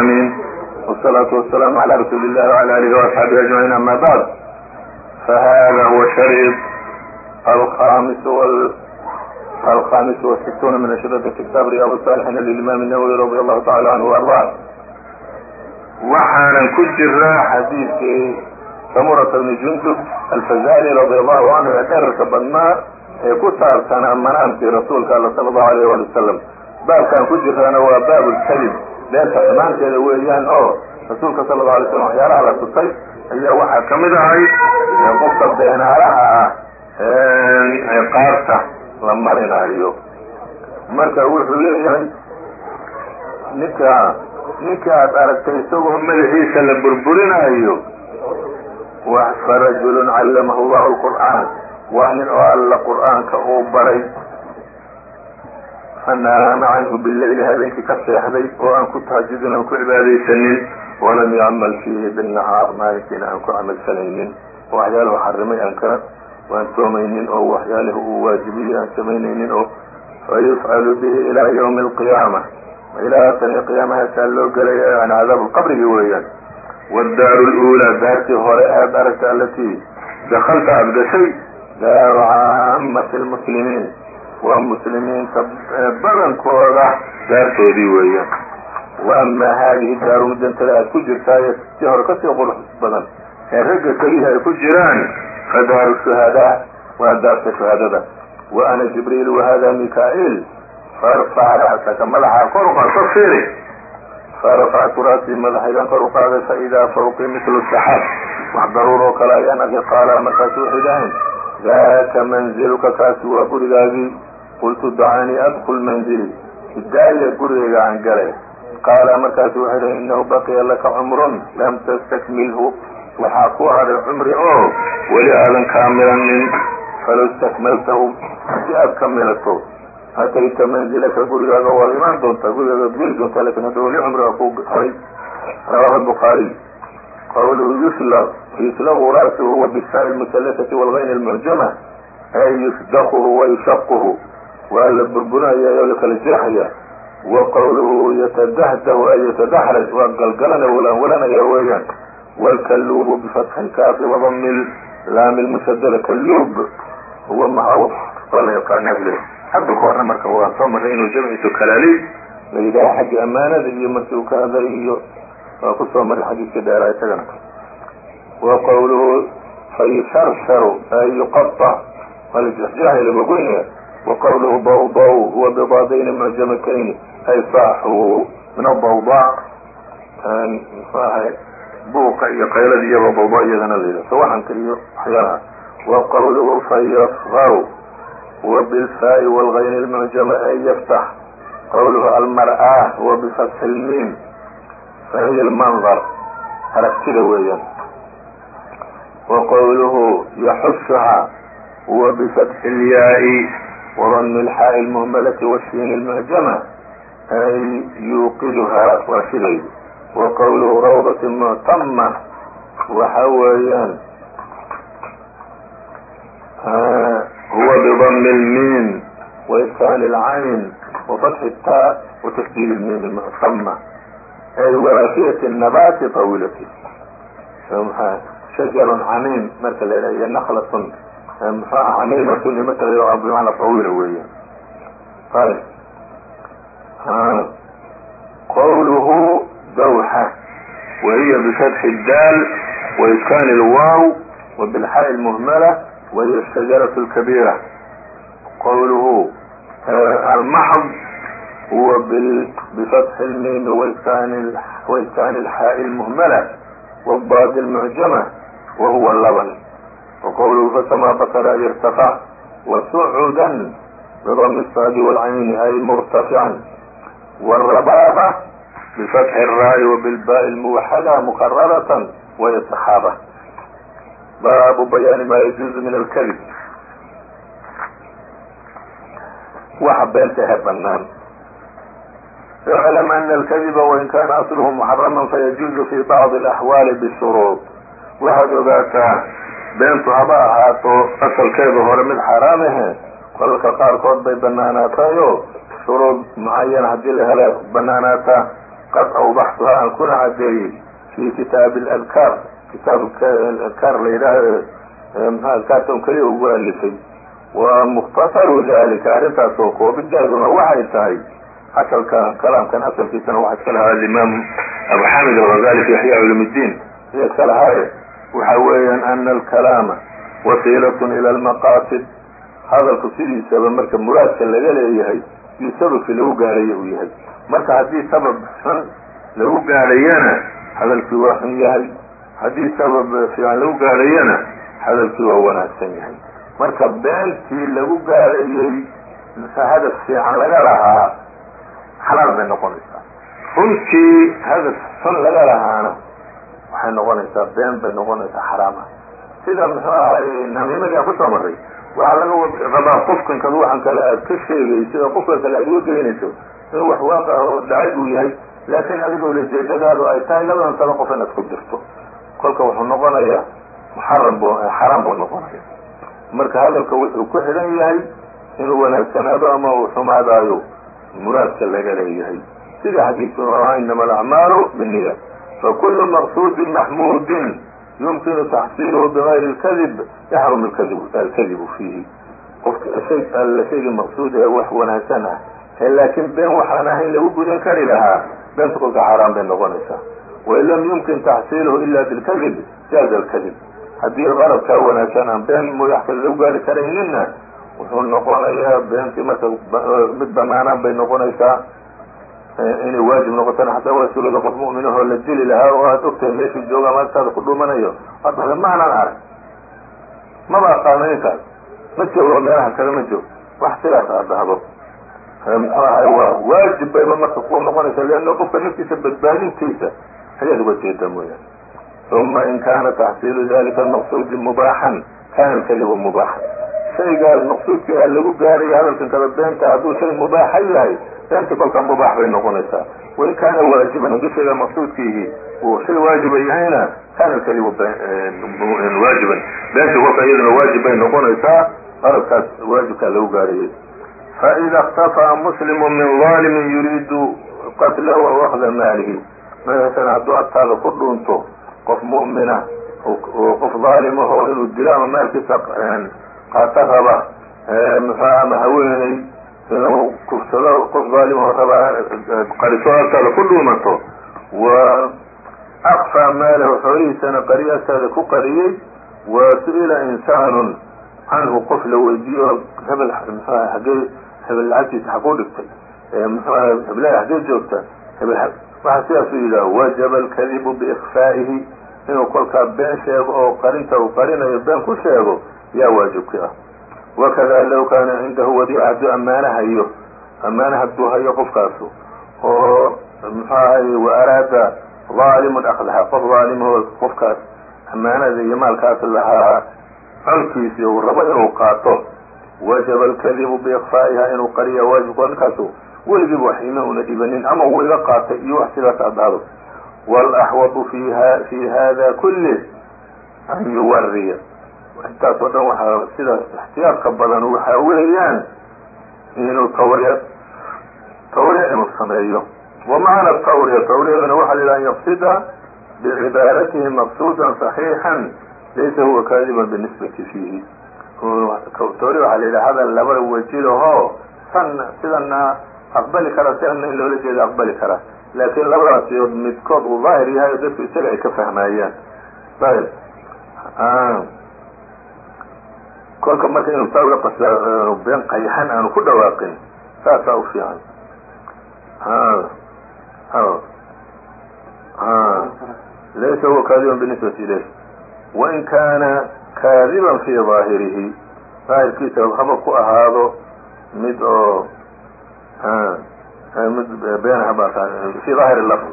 amin wsalaatu wasalaamu calaa rasuuli illahi wala alihi waasxaabihi ajmaciin ama bacd fahada huwa shariid alkhamis alkhamis wasituuna min ashridati kitaab riyaad saalixiina lilimaam nawowi radi allahu tacala canhu waardaa waxaanan ku jiraa xadiidkii samurata bni jundub alfazali radi allahu canhu ee dherarka badnaa ee ku saabsanaa manaamkii rasuulka alla sala allahu alayh wali wasalam baabkaan ku jiraana waa baab lkalim beenta xumaanteeda weeyaan oo rasuulka sala allau alay slam waxyaalaha la tusay ayaa waxaa ka mid ahay qofka beenaalaha ah ciqaabta la marinayo marka wuxuu leeyahay ninka ninka aad aragtay isagoo madaxiisa la burburinayo farajulun callamahu llahu lqur'aan waa nin oo alla qur'aanka uu baray fanaama canhu bileyli habeenkii ka seexday oo aan ku tahajudin aan ku cibaadaysanin walam yacmal fiihi binahaar maalinkiina aan ku camalsanaynin waxyaalahu xarimay aan ka waan soomaynin oo waxyaalihi uu waajibiyey aan samaynaynin oo fayufcalu bihi ilaa ywmi alqiyaama ilaa tan qiyaamahaasaa loo gelaya yani cadaabu qabrigi weeyaan waddaaru luulaa daartii hore aad aragta alatii dakalta aada gashay daaru caamati lmuslimiin waa muslimiinta badankooda. Daartoodii weeyaan wa amaa haadihi daaru mudantada aad ku jirtaayo si hore ka sii qurux badan. Ee ragga keliya ay ku jiraan fa daaru shuhadaa waa daarta shuhadada wa ana jibriil wahada mika-iil farfac ra'saka madaxaa kor uqaad ka fiiri. Farafactu ra'sii madaxaygan kor u qaaday fa idaa fawqii mitlu saxaab wax daruur oo kale ayaan arkay qaala markaasu waxay dhahayn daaka manziluka kaasi waa gurigaagii qultu dacanii adkul manzili. Hidaaya gurigayga aan galay. Qaala markaasu waxay dhahay inahu baqiya laka cumrun lam tastakmilhu. Waxaa ku hadhay cumri oo weli aadan kaamilanin. Falow istakmaltahu si aad kamilato atayta manzilaka gurigaaga waad imaan doontaa? Gurigaagaad geli doontaa? Lakin hadda weli cumriga ku haray. Rawahu bukhaariy qawluhu yuslaq yuslaqu ra'suhu wa bisaa lmusallasati walgayn almucjama ay yusdaquhu wa yushaquhu waa la burburinaya oo la kala jeexaya wa qawluhu yatadahdahu ay yatadaxraj waa galgalana walanwalanaya weeyaan. Wlkaluubu bifatxi lkaafi wadami laami lmusadada kaluub huwa maha waa la yaqaana hadda ka horna marka waa soo maray inuu jamciisu kalaaliy la yidhaha xagga amaanada iyo markii uu ka hadlay iyo waa ku soo xadiiska dheeraa isagana. Wa qawluhu fayusharsharu ay yuqaطac waa la lagogoynaya wa qawluhu dawdaw huwa bidaadayni mucjamatayni ay saaxu min adawdaa mxu ahay buuqa iyo qaylada iyaba dawda iyadana la yidhaha sawaxanka iyo waxyaalaha wa qawluhu fayasgaru huwa bilfaa'i wاlgayn اlmucjama ay yaftax qawluhu almar'aa huwa bifatxi lmiim fahiya almandar aragtida weeyaan wa qawluhu yaxushuha huwa bifatxi اlyaai وظن الxاء المهmلة والsين المعjمة ay yuuqidhaa waa shidaydu وqwlهu rawdة mctmة waxa weeyaan huwa بضم الmiin وإskan الcayn وفتح الtاء وتشdيd الmiin المctmة ay وrasiyaة النabاti طawilaة shaجر camiim marka la h iyo nklة muxuu ahaa nabiga ku nimata yaro bimacna fawiila weeyaan eh, ayb qawluhu dawxa wahiya bifadxi daal waiskaani lwaw wabilxay lmuhmala wahiya shajaratu lkabiira eh, almaxd huwa bifatxi lmin waiskaani lxaa'i lmuhmala wabbaadi lmucjama wahuwa laban waqawluhu fasamaa basara irtafac wasucuda bidami الsaadi wاlcayni ay murtafican wاrabaaba bifatxi الraa'i wabilbaءi اlmuwaxada mukararata wahiy saxaaba baabu bayaani ma yajuuzu min alkadib waxa beentahe banaan iclam ana alkadiba wain kana asluhu muxaraman fayajuuzu fi bacdi alaxwaali bishuruud waxaad ogaataa beentu haba ahaato asalkeeda hore mid xaaraam ahe kolalka qaarkood bay banaanaatayo shuruud mucayana haddii la hela banaanaataa qad awdaxtuhaa aan kuna cadeeyey fi kitaabi aladkaar. Kitaabka adkaar la yidhaaho mxua adkaarta un keliya ugu alifay. Wa mukhtasaru dalika arrintaas oo koobidaaduna waxay tahay asalka kalaamkan asalkiisana waxa iska lahaa alimaam abu xamid alghazali fi yaxya culumiddiin iya iska lahaaye waxa weeyaan ana alkalaama wasiilatun ila almaqaasid hadalku sidiisaba marka muraadka laga leeyahay iyo sababkii lagu gaadhayo uu yahay. Marka haddii sabab xun lagu gaadhayana hadalkii waa xun yahay. Haddii sabab fiican lagu gaadhayana hadalkii waa wanaagsan yahay. Marka beentii lagu gaadhayey hadaf fiican laga lahaa xalaal bay noqonaysaa. Runtii hadaf xun laga lahaana waxay noqonaysaa been bay noqonaysaa xaraam. Ah sida muxuu ahay namiimadii aan ku soo maray waxaa laga rabaa qofkan kad waxan kale aad ka sheegayso oo qofka kale aad uga geynayso in wax waaqa oo dhacay uu yahay. Laakiin adigoo lajeedadaadu ay tahay labadan saba qof inaad ku jirto. Kolka wuxuu noqonayaa muxaram bu xaraam buu noqonaya marka hadalka wuxuu ku xidhan yahay inuu wanaagsanaado ama uu xumaadaayo muraadka laga leeyahay. Sida xadiidku inama alacmaalu binniya fakulu maqsuudin maxmuudin yumkinu taxsiiluhu bigayri اlkadib yaxrum alkadibu fiihi qofka shayga maqsuud ee wax wanaagsan ah ee laakiin been waxaan ahayn lagu gudan kari lahaa beenta kolka xaaraan bay noqonaysaa wain lam yumkin taxsiiluhu ila bilkadib jaaza alkadib haddii qarabkaa wanaagsan aan been mudax kale lagu gaari karayninna wuxuu noqonayaa beentii marka mid banaanaan bay noqonaysaa inay waajib noqotana xataa waa sulada qof mu'minahoo la dili lahaa oo aad ogtahay meeshuu jooga ama ku dhumanayo. Waad dhahda maanan arag maba aqaano ninkaas ma joogo meelaha kale ma joog wax sidaas aad dhahdo muxuu ahay waa waajib bayba marka ku noqonaysa leanna qofka naftiisa badbaadintiisa ayaad uga jeeda mooyaane. Uma in kaana taxsiilu dalika maqsuudi mubaaxan kana alkadibu mubaaxan. Shaygaas maqsuudka lagu gaarayo hadalkan kada beenta hadduu shay mubaaxa yahay beenta kolkaa mubaax bay noqonaysaa? Wain kaana waajiban hadduu shaygaa maqsuudkiihi? Uu shay waajiba yahayna kana alkadibu waajiban. Beenta kolka iyaduna waajib bay noqonaysaa qarabkaas waajibkaa lagu gaarayay faida اktafaa muslimu minظaalimin yuriidu qatlahu aw akda maalihi. Masalan hadduu agtaada ku dhuunto qof mu'mina oo qof dhaalimaho inuu dilo ama maalkiisa qaato raba muxua ama haweeney kufsado qof dhaalimaho raba qariso agtaada ku dhuumato wa akfaa maalahu xoolihiisana qariyo agtaada ku qariyey wa su'ila insaanun canhu qof la weydiiyo hebel mxua hagee hebel lacagtiisa xakuu dhigtay heblaha hagee joogta hebel waxaa sidaasu yidhaah wajaba alkadibu biikfaa'ihi inuu kolkaa been sheego oo qarinta uu qarinayo been ku sheego yaa waajibki ah wakada low kaana cindahu wadiica hadduu ammaano hayo ammaano hadduu hayo qofkaasu oo muxuu ahay wa araada dhaalimun akdaha qof dhaalimahoo qofkaas ammaanada iyo maalkaas lahaa colkiisi uu rabo inuu qaato wajaba alkadibu biikfaa'iha inuu qariya waajibko ninkaasu weligiiba wax ima una dhibanin ama uu iga qaatay iyo wax sidaas aad dhahdo walaxwadu fi hada kulli an yuwariya intaas oo dhan waxaa sida ixtiyaadka badan waxa weeyaan inuu tawriya tawriya inuu sameeyo. Wa macna tawriya tawriyadana waxa la an yaqsida bicibaaratihi maqsuudan صaxiixan laysa huwa kaadiban binisbati fiihi. Tawriya waxaa la yidhaha hadal laba wejilahoo san sidana aqbali kara siana in loola jeeda aqbali kara. Laakiin labadaasi midkood uu daahir yahay oo dadku isaga ay ka fahmayaan ayb kolka marka inuu saa uga qasa been qayxan aanu ku dhawaaqin saasaa u fiican. Laysa huwa kaadiban binisbati ilayh wain kaana kaadiban fi daahirihi daahirkiisa haba ku ahaado mid oo mid beenah fi daahir lafd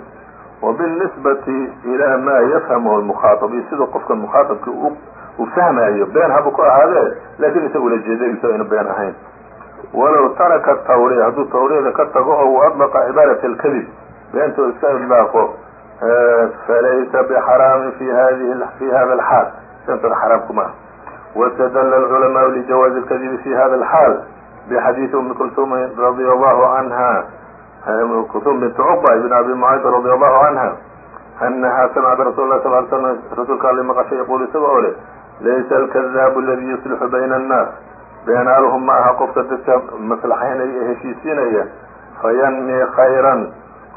wabinisbati ilaa maa yafhamuhu lmukhaaطab iyo siduu qofka mukhaaطabki uu fahmaayo been habu ku ahaadee laakiin isaga ula jeedadiisa aynu been ahayn. Walow taraka tawriya hadduu tawriyada ka tago oo uu adlaqa cibaarata alkadib beenta iska idlaaqo falaysa bixaraamin fi hadihi fi hada alxaal. Shantan xaraam kuma ah wastadala alculamaau lijawaazi alkadibi fi hada alxaal bixadiidi umi kultumin radia allahu canha kultum bint cuqba ibn abi mucayd radia allahu canha anaha samcat rasul lah sal l slm rasuulka alle maqashay yaquulu isaga oo laysa alkadaabu aladi yuslixu bayna annaas beenaaluhu ma aha qofka dadka maslaxaynaya ee heshiisiinaya fayanmi khayran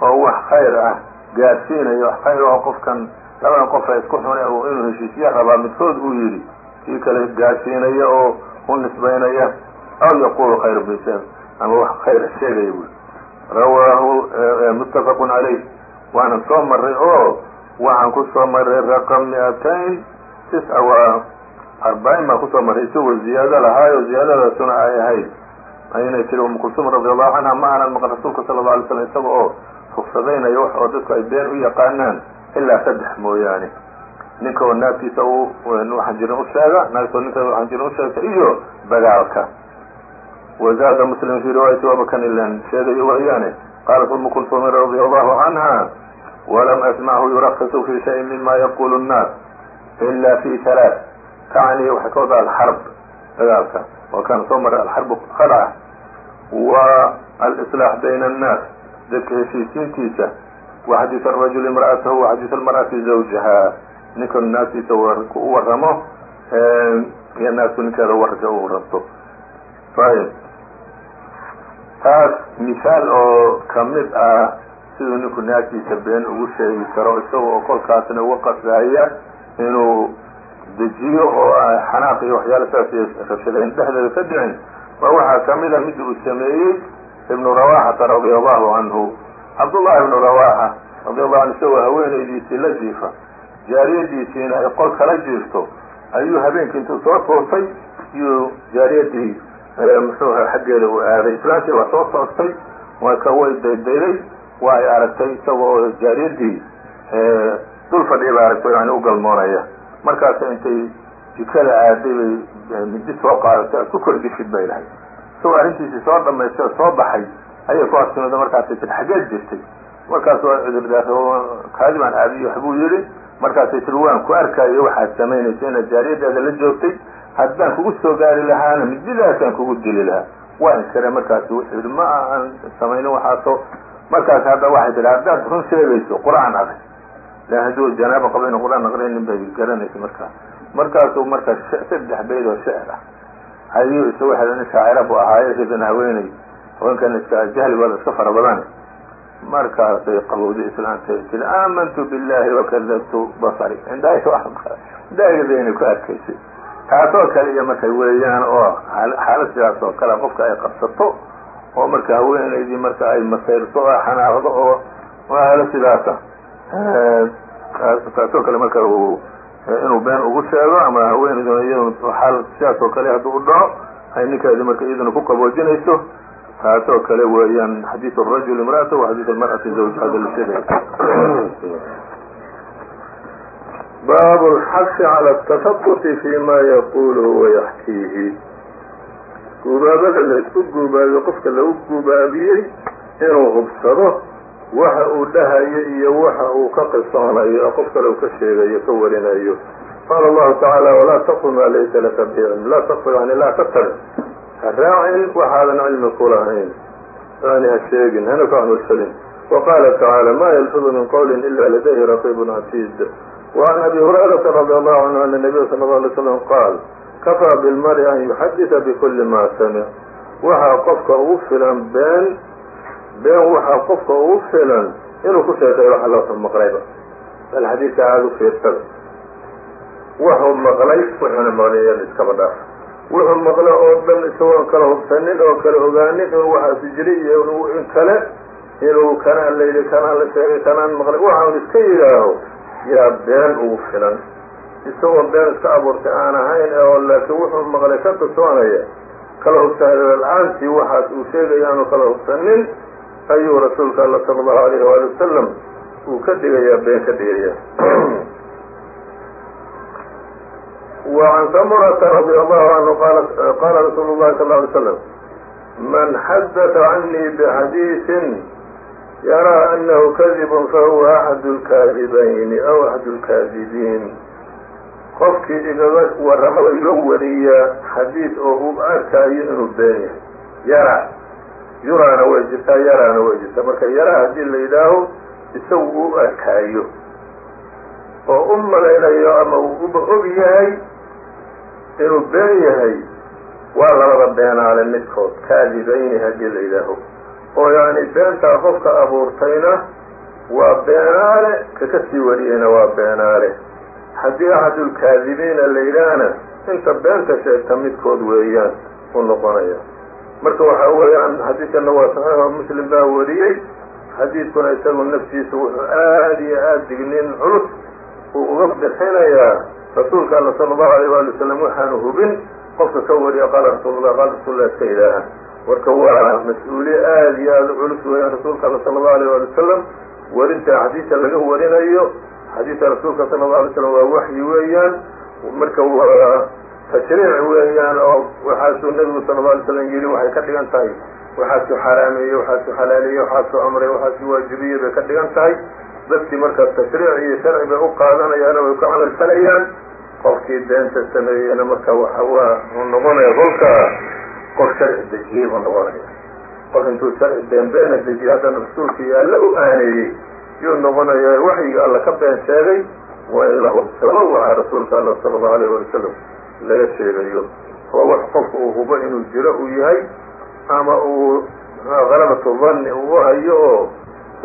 oo wax khayr ah gaadsiinaya wax khayr oo qofkan labadan qofa isku xune inuu heshiisiya rabaa midkood uu yidhi kii kale gaadsiinaya oo u nisbaynaya aw yaqulu khayr bisa ama wax khayra sheegaya buui rawaahu muttafaqun calayh waanan soo maray oo waxaan ku soo maray raqam mi-atayn tisca wa arbacin baan ku soo maray isagoo ziyaado lahaayo ziyaadadaasuna ay ahayd. Aynay tiri umu kulsum radi allahu canha ma aanan maqan rasuulka sala alla alay slam isaga oo rugsadaynayo wax oo dadku ay been u yaqaanaan ilaa saddex mooyaane. Ninka oo naagtiisa u waxaan jirin u sheega naagtoo ninka waxaan jirin u sheegta iyo bagaalka wazaada muslim fi riwaayati wabakan ilan sheegayo wayaane qaalat umu kulsumin radi allahu canha walam asmachu yurakisu fi shayin mima yaqulu nnaas ila fi halaath tacni waxay ka wada alxarb dagaalka. Oo kaan soo maray alxarbu khadca wa alislaax bayna annaas. Dadka heshiisiintiisa wa xadiis arajuli imra'atahu wa xadiis almar'ati zawjaha. Ninka naagtiisa u waramo iyo naagtu ninkeeda warka u rabto. Ayb taas misaal oo ka mid ah siduu ninku naagtiisa been ugu sheegi karo isaga oo uga qasdaya inuu dejiyo oo xanaaq iyo waxyaala saas rabshadayn dhexdeeda ka dhicin waa waxaa ka mid a mid uu sameeyey ibnu rawaxata radia allahu canhu cabdullahi ibnu rawaxa radi allahu anhu isagoo haweenaydiisii la jiifa jaariyadiisiina ay qol kala jiifto ayuu habeenkii intuu soo toosay iyuu jaariyadii muxuuha xaggeeda uu aaday. Islaantii waa soo toostay marka way daydayday waa ay aragtay isaga oo jaariyadii dul fadhiya bay aragtay yani u galmoonaya markaasa intay jikada aaday bay midi soo qaadatay aad ku kordhishid bay lahay isagoo arrintiisii soo dhamaystay oo soo baxay ayay ku agtimida markaasay tir xaggeed jirtay. Markaas waa cudurdaar kaadibaan aadiyo waxbuu yidhi markaasay tir waan ku arkayo waxaad samaynaysa inaad jaariyadaada la joogtay haddaan kugu soo gaari lahaana mididaasaan kugu dili lahaa. Waa inkare markaas wuxuu yidhi ma aan samaynin waxaaso markaas hadda waxay tihi haddaad run sheegayso qur'aan aqri la hadduu janaaba qaba inu qur'aan aqrinin bay garanaysa markaa markaasuu markaa saddex bayd oo shecr ah ayuu isagu xeha nin shaacira bu ahaaye ridan haweeney haweenkan iska jahligooda iska fara badan markaasay qabowday islaantay tii aamantu billahi wakadabtu basari indhaagada inay ku arkaysay taasoo kale iyo markay weeyaan oo xaalad sidaas oo kale qofka ay qabsato oo marka haweenaydii marka ay masayrto oo xanaaqdo oo haalo sidaasa taasoo kale marka uu inuu been ugu sheego ama haweeneydu iyadu xaal sidaasoo kale hadduu u dhaco ay ninkeedi marka iyaduna ku qaboojinayso taasoo kale weeyaan xadiidu arajul imra'ata wa xadiidu almar'ati zawjaha la sheegaya baabu alxasi cala atasaquti fi yaquluhu wayaxkiihi guubaabada la isku guubaabiyo qofka lagu guubaabiyey inuu hubsado waxa uu dhahayo iyo waxa uu ka qisoonayo ee qof kale u ka sheegayo ka warinayo. Qaala allahu tacaala walaa taqfu maa laysa laka bicilm laa taqfu yani laa ka tarin ha raacin waxaadan cilmi ku yani ha sheegin hana ku camalfelin wa tacaala ma yalfidu min qawlin ila ladayhi raqiibun catiid wacan abi hurayrata radia allahu canhu ana nabiya sala allau alay slam qaal kafaa bilmari an yuxadida bikuli maa samic waxaa qofka ugu filan been been waxaa qofka ugu filan inuu ku sheekeeyo waxa loo maqlayba bal xadiidka aada u fiirsada wuxuu maqlay wuxuuna maqlay iyada iskaba dhaaf wuxuu maqlay oo dhan isagoon kala hubsanin oo kala ogaanin inuu waxaasu jiray iyo in kale inuu kanaan la kanaan la sheegay kanaan maqlay. Waxaun iska yidhaaho yaa been ugu filan. Isagoo been iska abuurtay aan ahayn oo laakiin wuxuu maqlay ka tusoonaya kala hubsanay la'aantii waxaas uu sheegaya aanu kala hubsanin ayuu rasuulka alla sala allahu alayh waali wasalam uu ka dhigayaa been ka dhigayaa wa can samurata radia allahu canhu qaala rasuulu llahi sal ly slam man xadata canii bixadiisin yaraa anahu kadibun fahuwa axadu lkaadibayni aw axadu lkaadibiin qofkii igaga warrama iga wariya xadiid oo uu arkaayo inuu been yahay. Yara yuraana way jirtaa yaraana way jirtaa. Marka yaraa haddii la yidhaaho isagu u arkaayo. Oo u malaynayo ama uba og yahay inuu been yahay waa labada beenaale midkood. Kaadibayni haddii la yidhaaho. Oo yacni beentaa qofka abuurtayna waa beenaale ka ka sii wariyeyna waa beenaale. Haddii axadulkaadibiina la yidhaahna inta beenta sheegta midkood weeyaan u noqonaya marka waxa weeyaan xadiidkana waa saxiixo muslim baa wariyey. Xadiidkuna isagu naftiisa wuxuu aada iyo aada dignin culus. Uu uga bixinayaa rasuulka alla sala allahu alayh waali wasalam waxaanu hubin. Qofka ka wariya qaala rasuulullah qaala rasuulullah iska ilaaha marka waa mas'uuliye aada iyo aada u culus weeyaan rasuulka alla sala allahu alayh waali wasalam warinta xadiidka laga warinayo xadiidka rasuulka sala allahu alay slam waa waxyi weeyaan. Marka tashriic weeyaan oo waxaasuu nebigu sala alla alay slam yidhi waxay ka dhigan tahay. Waxaasuu xaraameeyey waxaasuu xalaaleeyey waxaasuu amray waxaasuu waajibiyey bay ka dhigan tahay. Dadkii markaas tashriic iyo sharci bay u qaadanayaano way ku camal falayaan qofkii beenta sameeyeyna marka waa uu noqonaya kolka qof sharci dejiyey buu noqonaya qof intuu sharci been beena dejiyey haddana rasuulka iyo alla u aaneeyey yuu noqonaya waxyiga alla ka been sheegay waa in lama waxa rasuulka alla sala allahu alayh wali wasalam laga sheegayo oo wax qofka uu hubo inuu jiro uu yahay ama uu halabatu danni uu hayo oo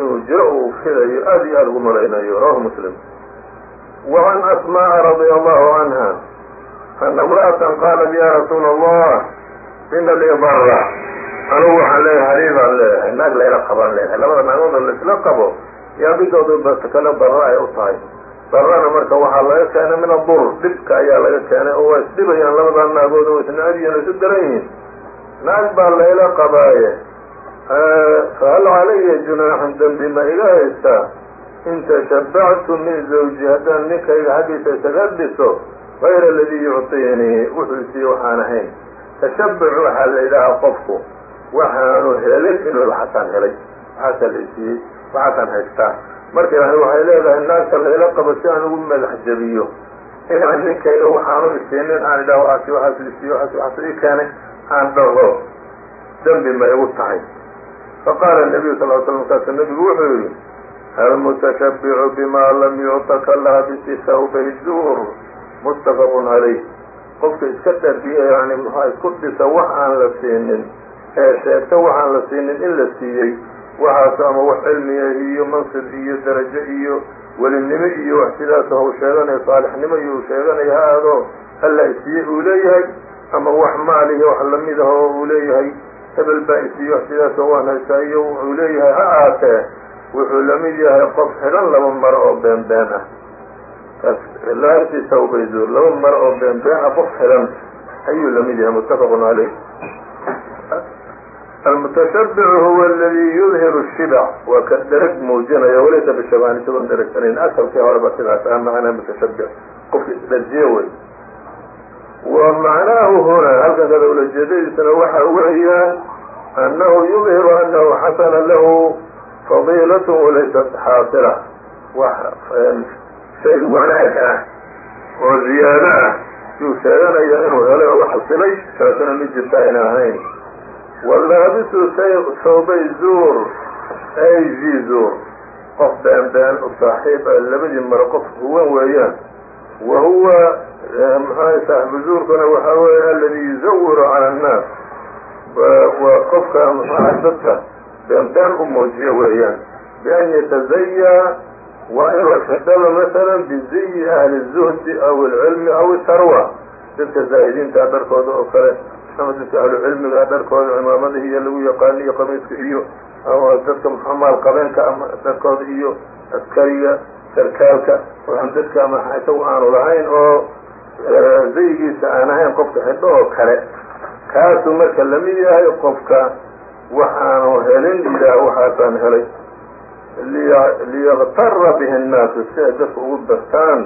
inuu jiro uu filayo aada iyo aada ugu malaynayo. Rawahu muslim. Wacan asma'a radia allahu canha ana imra'atan qaalat ya rasuula allah ina lii bara anugu waxaan leeyahay hariibaan leeyahay naag layla qabaan leeyahay. Labada naagood oo laisla qabo yaa midooda kale barra ay u tahay barrana marka waxaa laga keenay min adur dhibka ayaa laga keenay oo waa isdhibayaan labadaa naagood oo isnaadiyan isu daran yihiin. Naag baa layla qabaaye. Fahal calaya junaaxun dembi ma iga haystaa in tashabbactu min zawji haddaan ninkayga xaggiisa isaga dhiso gayra aladii yucطiinii wuxuu isiiye waxaan ahayn. Tashabbuc waxaa la yidhaahaa qofku waxaanu helin inuu waxaasaan helay. Waxaasaa la isiiyey waxaasaan haystaa marka yani waxay leedahay naagta layla qabo si aan ugu madax jabiyo inaan ninkayga waxaanu isiinin aan idhaho waasi waxaas isiiye waxaas waxaas ii keenay aan dhaho dembi ma igu tahay. Faqaala nabiyu sal l slam markaasu nebigu wuxuu yihi almutashabbicu bima lam yuctaka laabisi thawbay duur muttafaqun calayh qofka iska dharbiya yani isku dhisa wax aan la siinin ee sheegta waxaan la siinin in la siiyey waxaasu ama wax cilmiya iyo mansib iyo darajo iyo welinimo iyo wax sidaas hau sheeganayo saalixnimo iyo uu sheeganayo ha aado alla isiiye uu leeyahay ama wax maalihi wax la mid ah oo uu leeyahay hebel baa isiiye wax sidaasoo waan haysaa iyo wuxuu leeyahay ha aatee wuxuu la mid yahay qof xidhan laba maro oo been been ah. Laabti sawbayduur laba maro oo been been ah qof xidhan ayuu la mid yahay muttafaqun caleyh almutashabbicu huwa aladii yudhiru shibac waa ka dhereg muujinaya walaysa bishabaan isagoon dheregsanayn asalkii horeba sidaas ah macnaa mutashabbic qofka isdharjiye wey wa macnaahu huna halkan kada ulajeedadiisana waxa weeyaan annahu yudhiru anahu xasana lahu fadiilatun walaysat xaasila wax shay wanaag ah oo ziyaado ah. Yuu sheeganaya inuu helay oo xasilay taasuna mid jirta ayna ahayn walaabisu thawbay zuur. Ay zi zuur. Qof been been u saaxiib a labadii maro qof huwan weeyaan. Wa huwa maxaa saaxibu zuurkuna waxaa weeye aladi yuzawiru cala annaas. Waa qofka maxaa dadka been been u muujiyo weeyaan. Bian yatazayaa waa inuu xidhaba masalan biziyi ahli zuhdi aw alcilmi aw sarwa dadka zaahidiinta dharkooda oo kale ama dadka ahlu cilmiga dharkooda cimaamadahi iyo lagu yaqaano iyo qamiiska iyo ama dadka maal qabeenka ama dharkooda iyo askariga sarkaalka waxaan dadka ama isagu aanu lahayn oo zayigiisa aan ahayn qofka xidho oo kale kaasuu marka lamid yahay qofka waxaanu helin ilaah waxaasaan helay liyaktara bihi الnaasu si ay dadka ugu dartaan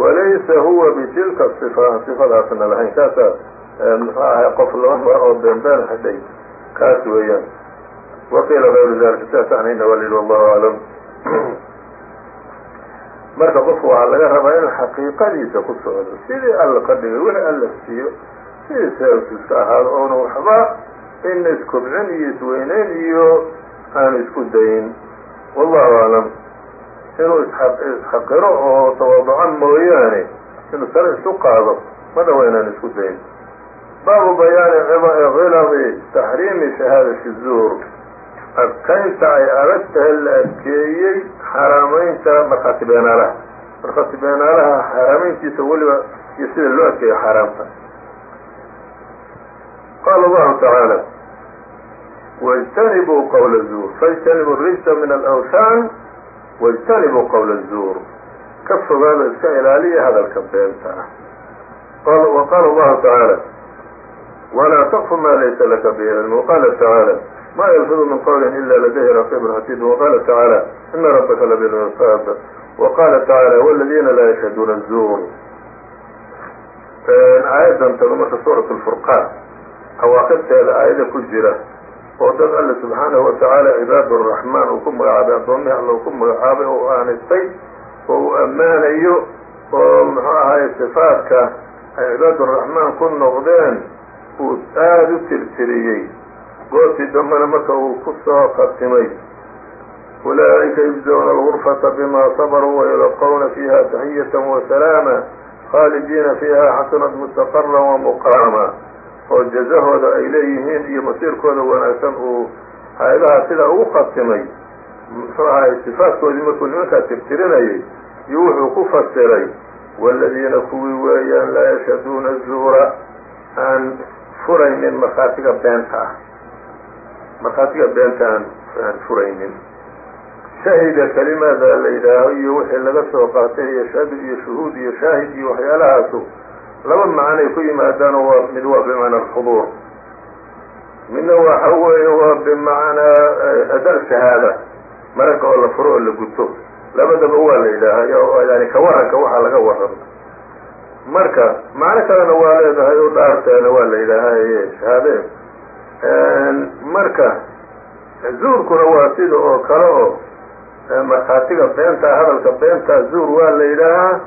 walaysa huwa bitilka صifa صifadaasna lahayn kaasaa muxuu ahay qof laba mar oo beenbeen xidhay kaas weeyaan. Waqiila غayru dalika sidaas anayna wallahu aclam. Marka qofka waxaa laga rabaa inuu xaqiiqadiisa ku socdo. Sidii alla ka dhigay wixii alla siiyo sidii seelkiiska ahaado oona waxba in iskobcin iyo isweyneyn iyo aan isku dayin wallahu aclam. Inuu isxaqiro oo tawaduco mooyaane inuu sare isu qaado ma dhawa inaan isku dayin baabu bayaani ciladi taxriimi shahaadati zuur adkaynta ay adag tahay la adkeeyey xaaraamaynta markhaati beenaalaha markhaati beenaalaha xaaraamayntiisa weliba iyo sida loo adkeeyo xaaraamta qaala allahu tacaala wاjtanibuu qawla zuur faاjtanibuu rijsa min alawsaan wاjtanibuu qawla zuur ka fogaada iska ilaaliya hadalka beenta ah wa qaala allahu tacaala walaa taqfu ma laysa laka bihi cilm waqaala tacaala ma yalfidu min qawlin ila ladayhi raqiibun xatiid waqaala tacaala ina rabbaka labilmirsaad waqaala tacaala wاladiina laa yashhaduuna الzuur aayadan tado marka suurat lfurqaan awaaqibteeda aayada ku jira oo dad alle subxaanahu watacaala cibaad araxmaan uu ku magacaabay addoommihii alla uu ku magacaabay oo aanistay oo uu ammaanayo oo muxuu ahaye sifaadka ay cibaaduraxmaan ku noqdeen uu aada u tirtiriyey. Goortii dambena marka uu ku soo khatimay ulaa'ika yujzawna algurfata bima sabaruu wayulaqawna fiiha taxiyata wasalaama khaalidiina fiiha xasanat mustaqara wamuqaama oo jazahooda ay leeyihiin iyo masiirkooda wanaagsan uu hay'adaha sidaa ugu khatimay muxuu ahay sifaadkoodii markuu nimankaa tirtirinayay iyo wuxuu ku fasiray waaladiina kuwii weeyaan laa yashhaduuna zuura aan furaynin markhaatiga beenta ah. Markhaatiga beenta aan furaynin. Shahida kelimada la yidhaaho iyo wixii laga soo qaatay iyo shahadu iyo shuhuud iyo shaahid iyo waxyaalahaasu laba macnay ku yimaadaan waa mid waa bimacnaa alxuduur midna waxa weeye waa bimacnaa adar shahaada maragga oo la furo oo la guto. Labadaba waa la yidhaaha yani kawaranka waxaa laga warramo marka macno kalena waa leedahay oo dhaarteena waa la yidhaaha shahaadeen marka zuurkuna waa sida oo kale oo markhaatiga beenta hadalka beenta zuur waa la yidhaahaa.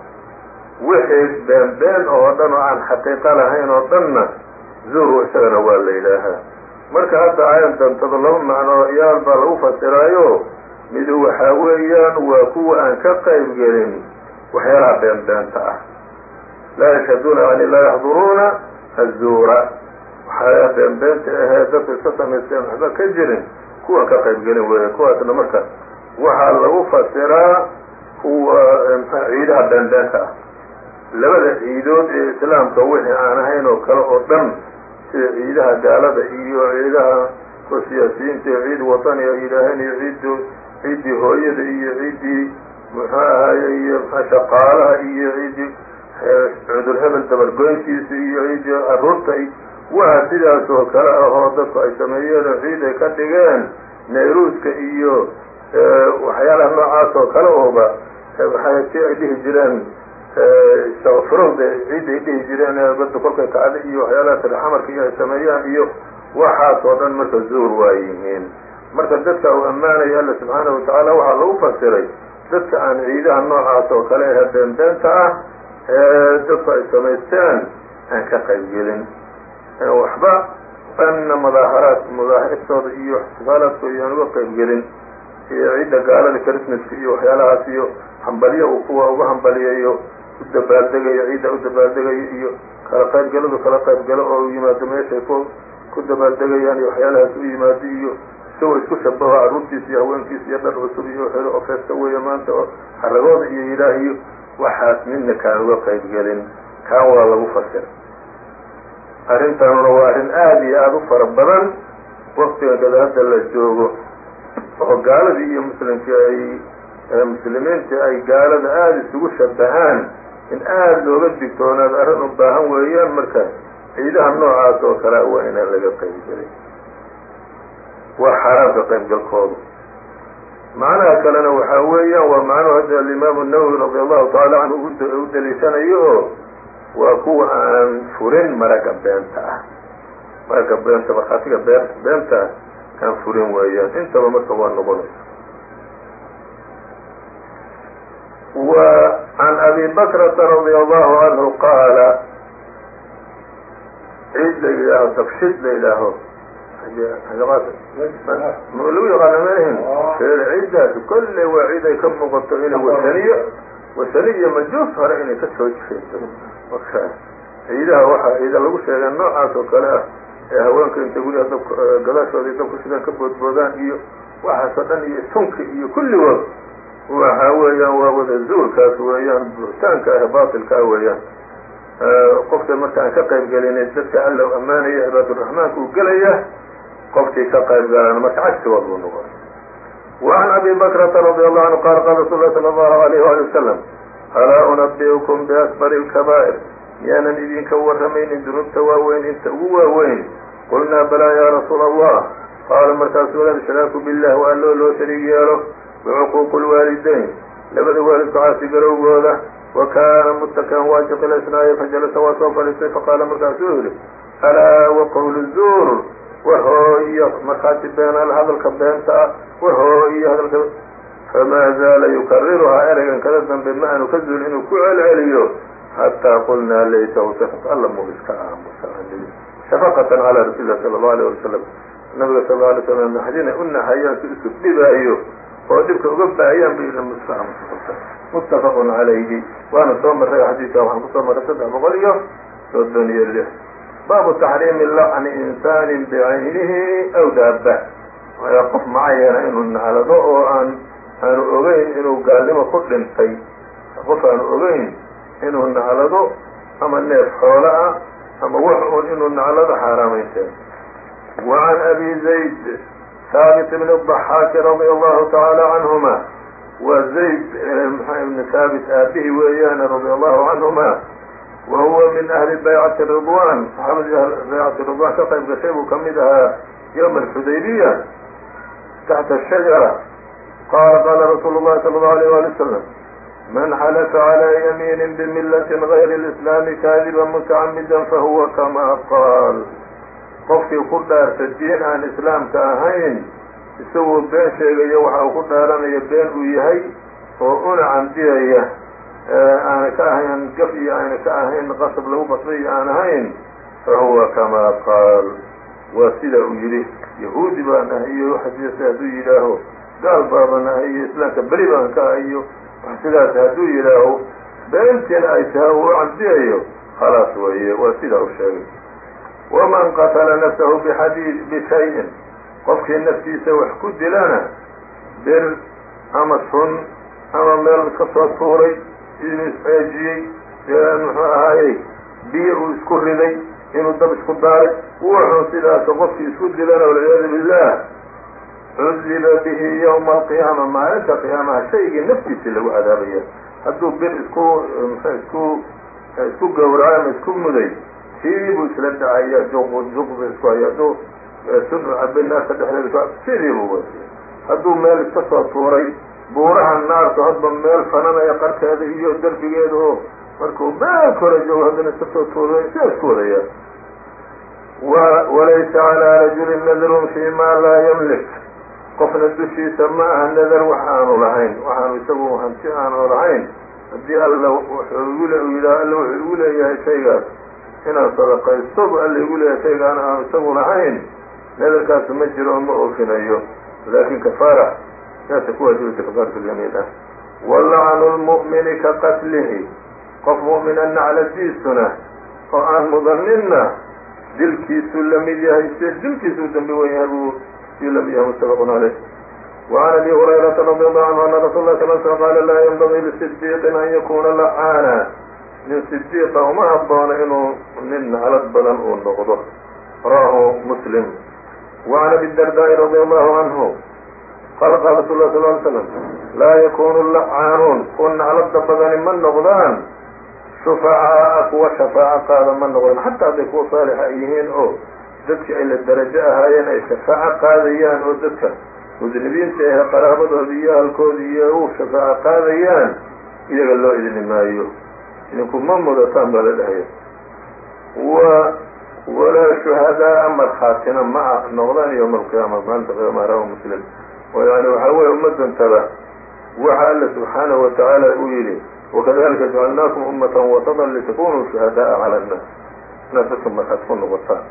Wixii been been oo dhan oo aan xaqiiqo lahayn oo dhanna zuur isagana waa la yidhaahaa. Marka hadda aayad dantado laba macno yaal baa lagu fasiraayo mid waxaa weeyaan waa kuwa aan ka qayb gelin waxyaalaha been beenta ah laa yashhaduuna yani laa yaxduruuna azuura waxyaalaha been beenta ahee dadka iska samaysteen waxba ka jirin. Kuwaan ka qayb gelin weeya kuwaasna marka. Waxaa lagu fasiraa kuwa ciidaha been beenta ah. Labada ciidood ee islaamka wixii aan ahayn oo kale oo dhan sida ciidaha gaalada iyo ciidaha kuwa siyaasiyiinta iyo ciid wataniga yidhaaheen iyo ciid ciiddii hooyada iyo ciiddii muxuu ahaye iyo shaqaalaha iyo ciiddii cudur hebel dabargoyntiisa iyo carruurta waxa sidaas oo kale ahoo dadku ay sameeyeen ciid ay ka dhigeen nayruuska iyo waxyaalaha noocaas oo kale ooba si ay dhihi jireen istakfirowda ciid ay dhihi jireen bada kolkay kacda iyo waxyaalaha tiraxamarka iyo ay sameeyaan iyo waxaas oo dhan marka zuur waa yihiin. Marka dadka uu ammaanaya alla subxaanahu watacaala waxaa lagu fasiray dadka aan ciidaha noocaas oo kale ahe beenbeenta ah ee dadku ay samaysteen aan ka qayb gelin. Waxba anna mudaaharaad mudaahirtooda iyo ixtifaalaadkooda iyo aan uga qayb gelin. Iyo ciidda gaalada christmaska iyo waxyaalahaas iyo hambalyo uu kuwa uga hambaliyayo u dabaaldegayo ciidda u dabaaldegayo iyo kala qaybgaladu kala qaybgalo oo u yimaado meeshay ku ku dabaaldegayaan iyo waxyaalahaas u yimaado iyo isagoo isku shabaho carruurtiisa iyo haweenkiisa iyo dhar cusub iyo xero oo feesta weeye maanta oo xaragooda iyo yidhaah iyo waxaas midna kaan uga qayb gelin kaan waa lagu fasir. Arrintaanuna waa arrin aada iyo aada u fara badan waktiga kada hadda la joogo oo gaaladii iyo muslimkii ay muslimiintii ay gaalada aada isugu shabahaan in aada looga digtoonaado arrin u baahan weeyaan marka ciidaha noocaas oo kale waa inaan laga qaybgelin. Waa xaaraamka qaybgalkoodu macnaha kalena waxaa weeyaan waa macnuhu hadda alimaamu nawowi radi allahu tacaala canhu u daliishanayo oo waa kuwa aan furin maraga beenta ah. Maraga beenta markhaatiga bee beenta aan furin weeyaan intaba marka waa noqonaysa wa can abi bakrata radia allahu canhu qaala ciid la yidhaaho dabshid la yidhaaho ma lagu yaqaana maahin ciiddaas kolley waa ciid ay ka muuqato inay wasaniyo wasaniyo majuus hore inay ka soo marka ciidaha waxaa ciida lagu sheegay noocaas oo kale ah ee haweenka intay guriga dab gadaashooda dabku sidaan ka boodboodaan iyo waxaasoo dhan iyo sunka iyo kulligood waxa weeyaan waa wada zuurkaas weeyaan buhtaanka ah baatilka ah weeyaan qofka marka aan ka qayb gelinin dadka alla u ammaanaya cibaaduraxmaanka uu gelaya qofkii ka qayb gaalan marka cagsigood buu noqon. Wacan abi bakrata radia allahu canhu qaala qaala rasul lahi sala allahu alayh wali wasalam alaa unabiukum biasbari lkabaa'ir miyaanan idinka warramaynin dunuubta waaweyn inta ugu waaweyn. Qulnaa balaa yaa rasuula allah qaala markaasu alshraaku billah waa alloo loo shariig yeelo bicuquuqi lwaalidayn labada waalidku caasigarowgooda wa kaana muttakian waa jiqilaysnaayo fajalasa waa soo fadhiistay. Faqaala markaasuu yidhi alaa wa qowlu zuur war hooyo markhaati beenaal hadalka beenta ah war hooyo hadalka famaa zaala yukariruhaa ereygan kada dambe ma aanu ka zuulin inuu ku celceliyo xataa qulnaa laytahu sakut alla muu iska aamusa shafaqatan calaa rasuuli lah sala allau alayh wasalam nabiga sal lla alay slam naxdina u naxayaan si isu dhibaayo oo dhibka uga baahayaan bay iska aamusa muttafaqun calayhi waana soo marray xadiidka waxaan ku soo marray saddex boqol iyo soddon iyo lix baabu taxriimi lacni insaanin bicaynihi aw daaba waayo qof macayeena inuu naclado oo aan aanu ogeyn inuu gaalnimo ku dhintay qof aanu ogeyn inuu naclado ama neef xoolo ah ama wax uun inuu naclado xaaraamaynteed wa can abi zayd haabit bni daxaaki radia allahu tacaala canhuma wa zayd ibni haabit aabihii weeyaane radia allahu canhuma wa huwa min ahli baycati ridwan saxaabadii baycati ridwan ka qayb gashay buu ka mid ahaa ywma alxudaybiya taxta shajara qaala qaala rasuulu llahi sala allahu alayh wali wasalam man xalafa calaa yamiinin bimillatin gayri lislaami kaadiban mutacamidan fahuwa kama qaal qofkii ku dhaarta diin aan islaamka ahayn isagoo been sheegaya waxa uu ku dhaaranaya been uu yahay oo una candiyaya aana ka ahayn gaf iyo aana ka ahayn qasab lagu qasbay iyo aan ahayn fahuwa kamaa qaal. Waa sida uu yidhi yahuudi baan ahay iyo waxasiisa hadduu yidhaaho gaal baaban ahay iyo islaamka beri baan ka ahay iyo wax sidaas hadduu yidhaaho beentina ay tahay uu candiyayo khalaas weeye waa sidaa u sheegay. Waman qatala nafsahu bixadiid bishayin qofkii naftiisa wax ku dilana bir ama sun ama meel iska soo tuuray inuu isceejiyey muxuu ahaayey biyo isku riday inuu dab isku daaray wuxuu sidaas qofkii isku dilana walciyaadu billah. Cudiba bihi yawma alqiyaama maalinta qiyaamaha shaygii naftiisii lagu cadaabaya hadduu bir isku isku isku gawracay ama isku muday sidii buu isla dhacaya juqbu isku haya hadduu sun cabay naarta dhexdeeda sidii buu hadduu meel iska soo tuuray buuraha naartu hadba meel fananaya qarkeeda iyo derbigeeda oo markuu meel kora joogo haddana iska soo tuuray isku wadaya walaysa calaa rajulin nadrun fi ma laa yamlik. Qofna dushiisa ma aha nadar wax aanu lahayn. Waxaanu isagu hanti aanu lahayn. Haddii alla wuxuu igu le yidhaha alla wuxuu igu leeyahay shaygaas. Inaan sadaqaysto bu alla igu leeyahay shaygaana aanu isagu lahayn. Nadarkaasu ma jiro oo ma oofinayo. Laakin kafaara saasa ku waajibata kafaaratu lyamiin ah walacnu lmu'mini ka qatlihi qof mu'mina nacladiisuna oo aan mudaninna dilkiisuu lamid yahay si dilkiisuu dambi wen yahay buu sii lamid yahay mutafaqun caleyh وعn abi هurayrata radي allahu canhu ana rasul lah sl sl qala laa ynbagii lصdiiqin an yakuna lacaana nin صdiiqa uma haboono inuu nin naclad badan uu noqdo rawahu muslim وعn abi الdardaaءi radي allahu canhu qala qala rasul lah sl ly slam laa yakunu lacaanuun kuwa naclada badani ma noqdaan. Shufacaa'a kuwa shafaaco qaada ma noqdaan. Xataa hadday kuwa saalixa ay yihiin oo dadkii ay la darajo ahaayeen ay shafaaco qaadayaan oo dadka mudnibiinta ahe qaraabadooda iyo ahalkooda iyo u shafaaco qaadayaan iyaga loo idini maayo idinku ma mudataan baa la dhahaya wa walaa shuhadaaa markhaatina ma noqdaan yowma alqiyaama maalinta qiyaama rawa muslim oo yani waxaa weeye ummadantaba waxa alla subxaanahu watacaala uu yidhi wakadalika jacalnaakum ummatan wasatan litakunuu shuhadaءa cala annaas inaad dadka markhaati ku noqotaan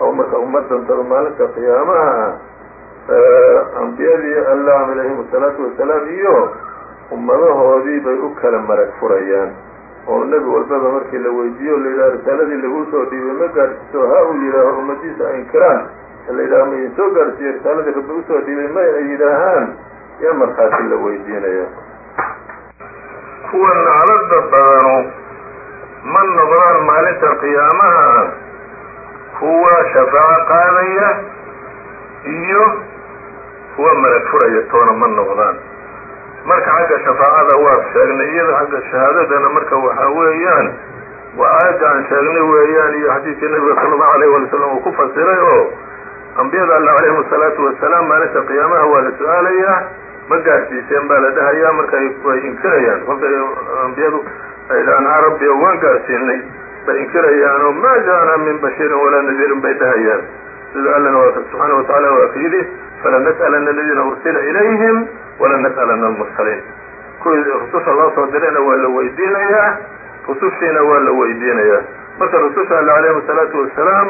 oo marka ummadantaba maalinta qiyaamaha ambiyadii allah calayhim asalaatu wasalaam iyo ummadahoodii bay u kala marag furayaan. Oo nebi walbaba markii la weydiiyo la yidhaha risaaladii laguu soo dhiibay ma gaadhsiiso ha uu yidhaaho ummadiisa ay inkiraan la yidhaha ma soo gaadhsiiyo risaaladii rabbi u soo dhiibay? May ay yidhaahaan? Yaa markaasi la weydiinaya kuwa naclada badanu ma noqdaan maalinta qiyaamaha kuwa shafaaco qaadaya iyo kuwa marag furaya toona ma noqdaan. Marka xagga shafaacada waa sheegnay iyada xagga shahaadadana marka waxaa weeyaan waa aayadda aan sheegnay weeyaan iyo xadiidkii nabiga sala allahu alayh wali slam uu ku fasiray oo ambiyada allah calayhim asalaatu wasalaam maalinta qiyaamaha waa la su'aalayaa ma gaadhsiiseen baa la dhahayaa marka way inkirayaan. Kolkay ambiyadu ay dhahaan haa rabbi o waan gaadhsiinay bay inkirayaan oo maa jaana min bashiirin walaa nadiirin bay dhahayaan. Sida allana subxaana watacaala waa ka yidhi falanas'alana aladiina ursila ilayhim walanas'alana almursaliin. Kuwii rususha loo soo dirayna waa la weydiinayaa rusushiina waa la weydiinayaa. Marka rususha alle calayhim asalaatu wasalaam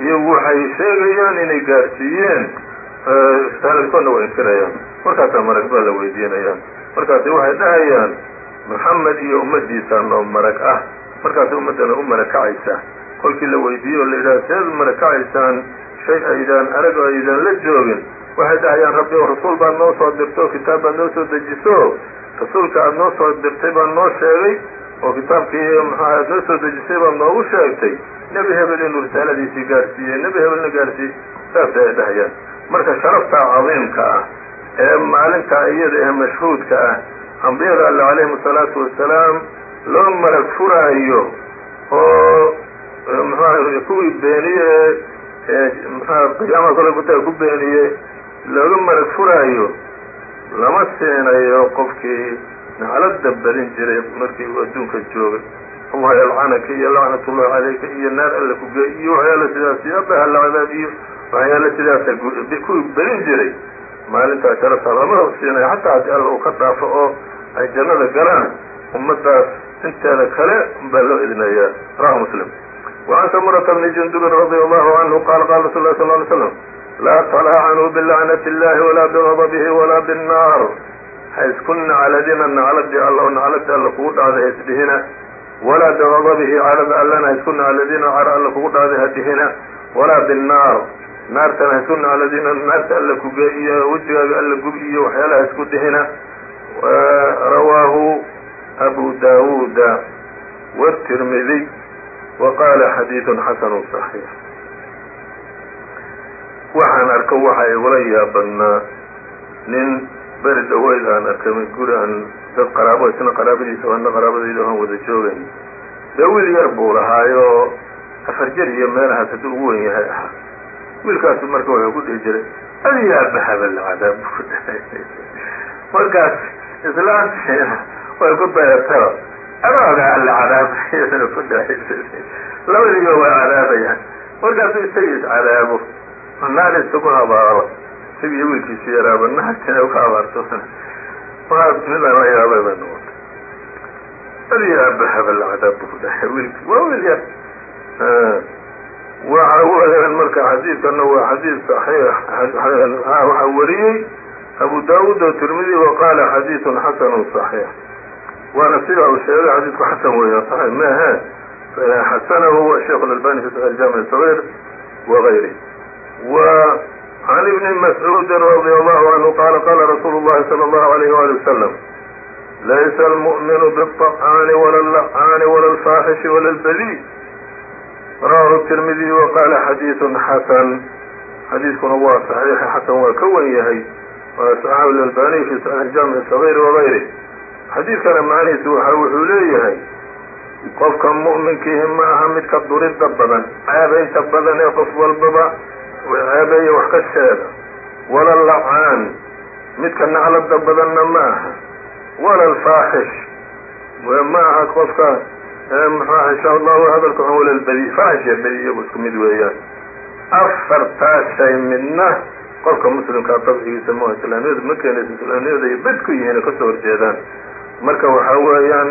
iyagu waxay sheegayaan inay gaadhsiiyeen risaaladkoodna waa inkirayaan markaasaa marag baa la weydiinayaa. Markaasi waxay dhahayaan maxamed iyo ummaddiisa noo marag ah. Markaasi ummaddana u marag kacaysa. Kolkii la weydiiyo o la yidhaha seed marag kacaysaan shay aydaan arag oo aydaan la joogin. Waxay dhahayaan rabbi o rasuul baad noo soo dirto kitaab baad noo soo dejiso rasuulka aad noo soo dirtay baan noo sheegay oo kitaabkii muxuaha aad noo soo dejisay baad noogu sheegtay nebi hebel inuu risaaladiisii gaadhsiiyey nebi hebelna gaadhsiiyey saasay ay dhahayaan. Marka sharaftaa cadiimka ah ee maalintaa iyada ee mashhuudka ah ambiyada alle calayhim asalaatu wasalaam loo marag furaayo oo muxuaha kuwii beeniye ee muxuaha qiyaamaha kole kutaa ku beeniye looga marag furaayo lama siinayo qofkii naclada badin jiray markii uu adduunka joogay waayo lcanaka iyo lacnatullahi calayka iyo naar alla kuge iyo waxyaala sidaas iyo abahalacdaad iyo waxyaala sidaasa ku berin jiray. Maalintaa sharaftaa lamada siinaya xataa haddii alla uu ka dhaafo oo ay jannada galaan ummadaas inteeda kale baa loo idinayaa rawahu muslim. Wacan samurata bni jundubin radia allahu canhu qaala qala rasul lah sal ly slam laa talaacanuu bilacnati illahi walaa biqadabihi walaa binnaar. Ha isku nacladina alla oo nacladii alla kugu dhacday ha isdhihina walaa dababa bihi carada allana hayskunna aladiina cara alla kugu dhaaday hadihina walaa binnaar naartana hayskunna aladiina naarta alla kugeeiyo wejigaaga alla gubiyo waxyaalaha haysku dihina rawaahu abu daawuuda wtirmidiy wa xadiidun xasanu saxiix waxaan arko waxa igula yaabadnaa nin beri dhaweyd aan arkay guri aan dad qaraabo isna qaraabadiisa ana qaraabadayda aan wada joogayn dee wiil yar buu lahaayo. Afar jer iyo meelahaas hadduu ugu wen yahay. Ahaa wiilkaasu marka wuxuu ku dhihi jiray adiyaaba habal cadaab bu ku dhahay. Markaas islaantiina way ku dayatao adooga alla cadaabay ku dhahay. Labadiiba waa cadaabayaan markaasuu isagii iscadaabo naar isagu habaaro isagiiyo wiilkiisa yaraaba naagtana uga abaartoosana waa bismillahi raxmaan raxiim bay noqotay. Adi aaba habalcadaab buu ku wiilki waa wiil yar. Waxa u hegan marka xadiidkana waa xadiid saxiix waxaa wariyey abu daawuud oo tirmidi wa qaala xadiidun saxiix. Waana sida uu sheegay xadiidku xasan weeyaan saxiix maaha. Xasanahu sheikh albani fi jaamic sagiir wa gayri wa can ibni mascuudi radia allahu canhu qaala qaala rasuulu llahi sala allahu alayh wali wasalam laysa almu'minu biacaani wala allacaani wala alfaaxishi wala albadiy rawahu tirmidiy wa qaala xadiidun xasan xadiidkuna waa saxiixi xasan waa ka wen yahay saxaahu lalbaniy fi saxiix jaamici sabayri wagayri xadiidkana macnihiisu waxa wuxuu leeyahay qofka mu'minkiihi ma aha midka durida badan ceebaynta badan ee qof walbaba ceebeeya wax ka sheega. Wala lacaan midka naclada badanna ma aha wala alfaaxish. Ma aha qofka muxuaha insha allahu hadalka xun wala lbadi faaxish iyo badi iyagu isku mid weeyaan. Afartaa shay midna qofka muslimkaa dabcigiisa ma islaamiyadu ma keenaysa islaamiyada ay bad ku yihiin oo ka soo horjeedaan. Marka waxaa weeyaan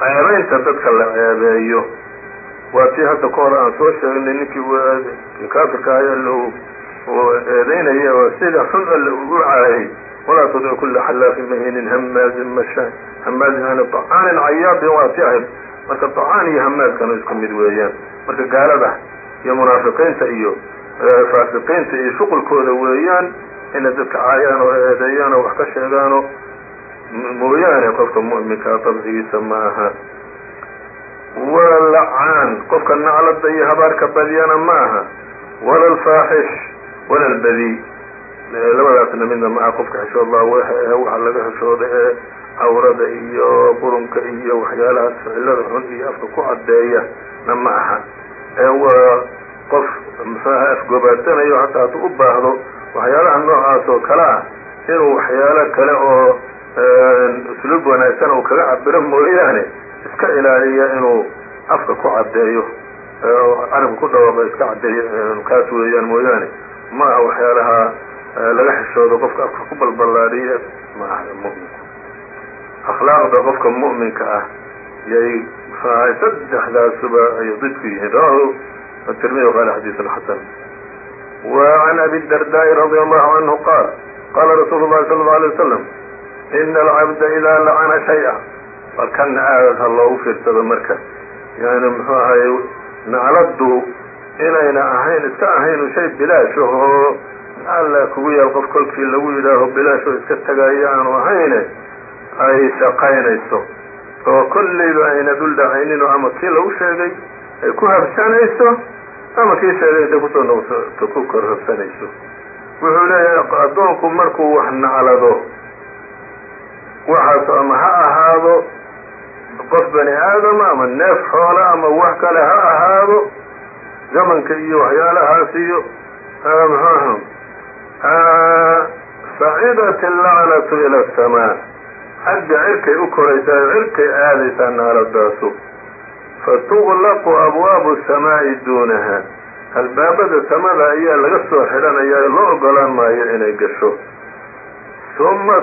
ceebeynta dadka la ceebeeyo waa tii hadda ka hore aan soo sheegnay ninkii kaafirka ahay alla uu eedeynaya oo sida xun alle ugu caayay walaa tudic kula xallaafin mahinin hamaazin masha hamaazin طacaanin cayaabin waa ti ahayd. Marka طacaan iyo hamaadkana isku mid weeyaan. Marka gaalada iyo munaafiqiinta iyo faasiqiinta iyo shuqulkooda weeyaan inay dadka caayaan oo eedeeyaan oo wax ka sheegaano mooyaane qofka mu'minkaa dabcigiisa ma aha wala lacaan qofka naclada iyo habaarka badiyana ma aha wala alfaaxish wala albadi labadaasna midna ma aha. Qofka xishood laa waxa laga xishooda ee cawrada iyo qurunka iyo waxyaalahaas ficilada xun iyo afka ku caddeeya na ma aha. Ee waa qof muxuaha afgobaadsanayo hataa hadduu u baahdo waxyaalaha noocaas oo kale ah inuu waxyaalo kale oo usluub wanaagsan uu kaga cabiro mooyaane iska ilaaliya inuu afka ku caddeeyo carabka ku dhawaaqo iska caddeeyo kaas weeyaan mooyaane ma aha waxyaalaha laga xishoodo qofka afka ku balballaariya ma aha mu'minku akhlaaqda qofka mu'minka ah yay muxuu ahay saddexdaasuba ay didku yihiin rawahu الترمذي وqال xadيث xسن وعن أbي الدرداء رضي الله عنه qال qاla رsuل الlahi صلى الله عليه وسلم إن الcبد إdا lacna شhayئa balkana aad ha loogu fiirsado marka. Yani mxuu ahay nacladu inayna ahayn iska ahaynu shay bilaash ahoo alla kugu yaal qof kolkii lagu yidhaaho bilaash oo iska tagayo aanu ahayne ay shaqaynayso. Oo kollayba ayna dul dhacayninoo ama kii lagu sheegay ay ku habsanayso ama kii sheegay intay ku soo noqto ku kor habsanayso. Wuxuu leeyahay addoonku markuu wax naclado waxaas ama ha ahaado qof bani aadama ama neef xoola ama wax kale ha ahaado zamanka iyo waxyaalahaas iyo mxuaha sacidat allacnatu ila asamaa xagga cirkay u koraysaa cirkay aadaysaa naaladaasu fatuqlaqu abwaabu samaa'i duunaha. Albaabada samada ayaa laga soo xidhanayaa ee loo ogolaan maayo inay gasho. Uma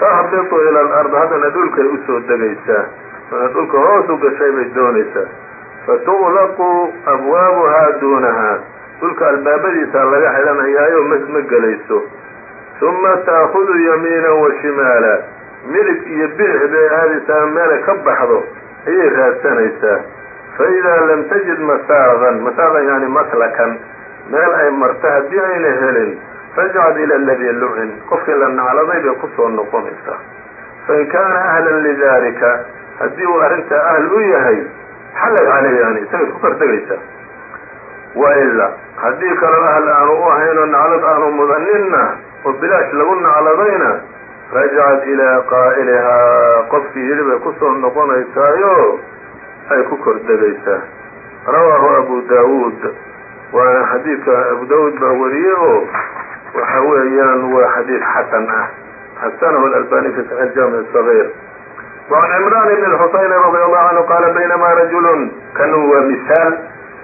tahbitu ila alard haddana dhulkay u soo degaysaa dhulka hoos u gashay bay doonaysaa fatuqlaqu abwaabuhaa duunahaa dhulka albaabadiisaa laga xidhanayaayo ma ma gelayso uma taakudu yamiina wa shimaala midig iyo bidix bay aadaysaa meelay ka baxdo ayay raadsanaysaa faidaa lam tajid masaadan masaadan yani maslakan meel ay marta haddii ayna helin rajcat ila aladii lucin qofkii la nacladay bay ku soo noqonaysaa fain kaana ahlan lidalika haddii uu arrintaa ahl u yahay xallay caleyh yani isagaad ku kortegaysaa waila haddii kaloo ahl aanu u ahaynoo naclad aanu mudaninna oo bilaash lagu nacladayna rajacat ilaa qaa'ilihaa qofkii yidhi bay ku noqonaysaayo ay ku kordhegaysaa rawaahu abu daawuud. Waana xadiidka abu daawuud baa wariyey oo waxa weeyaan waa xadiid xasan ah. Xasanahu alalbani fi saxi jaamic sagiir وعn cimraan bn الxuseyn radi allahu canhu qaala baynama rajulun kanuu waa misaal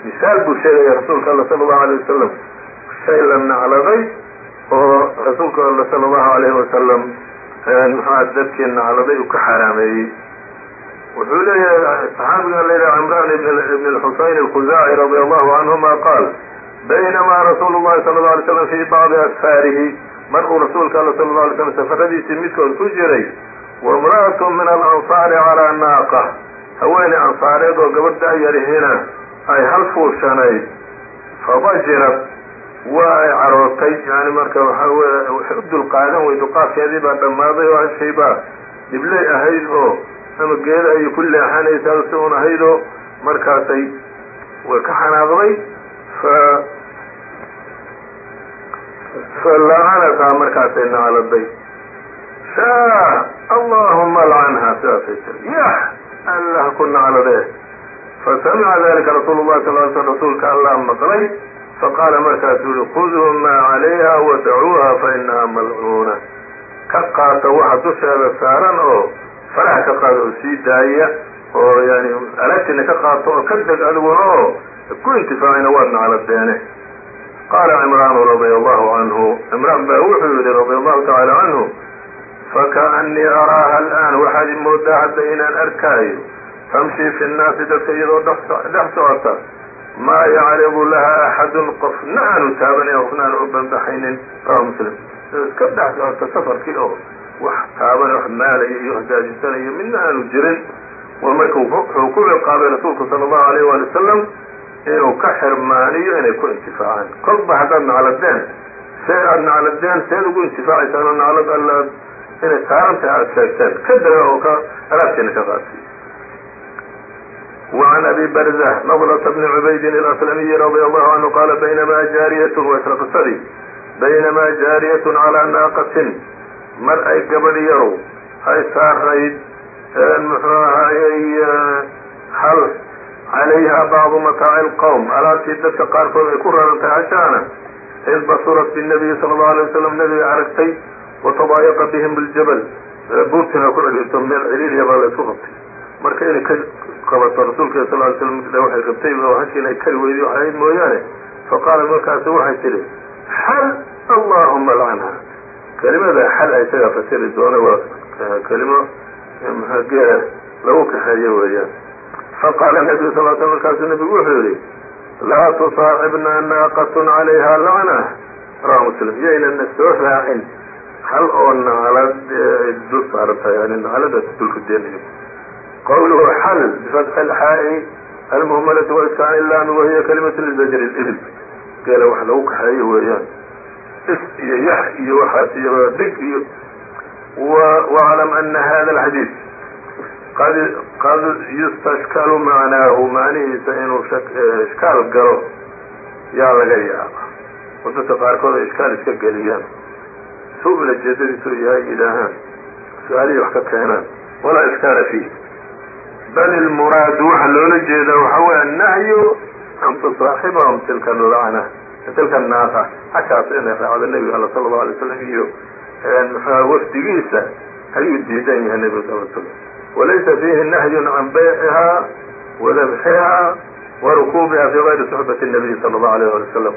misaal buu sheegaya rasuulka alla sala allahu alay wasalam shay la nacladay oo rasuulka alla sala allahu alayhi wasalam muxua dadkii nacladay uu ka xaaraameeyey wuxuu leeyahay saxaabiga la yidhaha cimraan ibn الxuseyn الkhuzaaci radi allahu canhuma qaal baynamaa rasuulu llahi sala اlه alay slam fii bacdi asfaarihi mar uu rasuulka alla sala اlه alay slam safaradiisii midkood ku jiray waimra'at min alansaari calaa naaqa haweeney ansaareed oo gabadh da'yarihina ay hal fuushanayd fabajirad waa ay carootay yani marka waxaa weye waxay u dulqaadan wey duqaadkeedii baa dhammaaday oo hashay baa dhibley ahayd oo ama geeda ayay ku leexanaysaa si un ahayd oo markaasay way ka xanaaqday fa falacanataa markaasay nacladay shaah allahuma alcanha sidaasay tiri yah allah ku nacladee fasamica dalika rasuulu llahi sal ly sl rasuulka allah maqlay faqaala markaasuu yihi khuduu maa calayha wadacuuha fainaha malcuuna ka qaata waxa dusheeda saaran oo faraha ka qaada oo sii daaya oo yani alaabtiina ka qaato oo ka deg adiguna oo ku intifaacina waad nacladeene qaala cimraanu radia allahu canhu cimraan baa wuxuu yihi radia allahu tacaala canhu fakaأnii araaha alآan waxaad imoodaa hadda inaan arkaayo. Tamshi fi nnaasi dadka iyadoo dhex socota maa yacridu laha axadun qofna aanu taabanayn qofna aanu u banbaxaynin. Muslim. Iska dhex socota safarkii oo wax taabana wax maalaya iyo hagaajisanayo midna aanu jirin. Marka wuxuu ku ciqaabay rasuulku sala allahu alayh waali wasalam inuu ka xirmaaniyo inay ku intifaacaan. Kolba haddaad nacladeen see aada nacladeen seed ugu intifaacaysaan oo naclad alla inay saaran tahay aada sheegteen ka daga oo ka alaabtiina ka qaadsiy وعn أbي brزة نضلة بن عbayd الأسلمي رضي الله عنه qال بynma jاryة wa isla qisadii بynma jاryة عalى ناaqة mar ay gabadh yarow ay saarayd mxuu ahayy hal عalayha bعضu mataaع الqوم alaabtii dadka qaarkood ay ku rarantay hashaana id basurat bالنبي صلى الله عليه وسلم nabiga aragtay watadaayaqa bihim biljabal buurtiina ku celirto meel ciriiriya baa la isku qabtay marka inay ka qabato rasuulka sal ly slam waxay qabtay oo halkii inay kari weyday waxay ahayd mooyaane faqaalat markaasu waxay tidhi xal allaahuma lcanha kelimada xala isagaa fasiri doona waa kelimo mgeera lagu kaxeeyo weeyaan faqaala nabiyu sal sl markaasuu nabigu wuxuu yidhi laa tusaaxibna naaqatun calayha lacna rawahu muslim yaynan soo raacin hal oo naalad eh, dul saaranta yani naaladaas dulkudeenay qawluhu xal bifatxi lxaa'i almuhmalati waiskaani laami wahiya kalimatu lizajr ibil geela wax lagu kaxeeyo weeyaan. Is iyo yax iyo waxaas iyo dhig iyo waclam ana hada alxadiid qad qad yustashkalu macnaahu macnihiisa inuu eh, ishkaal galo yaa laga yaaba oo qaarkood ay ishkaal iska geliyaan su ulajeedadiisu yahay yidhaahaan su'aalihii wax ka keenaan walaa ishkaala fiih. Bal ilmuraadu waxaa loola jeedaa waxa weya annahyu an tusaaxibahum tilka lacna tilka naaqa hashaas inay raacdo nebiga alla sala allau alay slam iyo muxua wafdigiisa ayuu diidan yahay nebiga sal l slam walaysa fiihi nahyun can bayciha wadabxiha warukuubiha fi gayri suxbati الnabiyi sala allahu alayh ali wasalam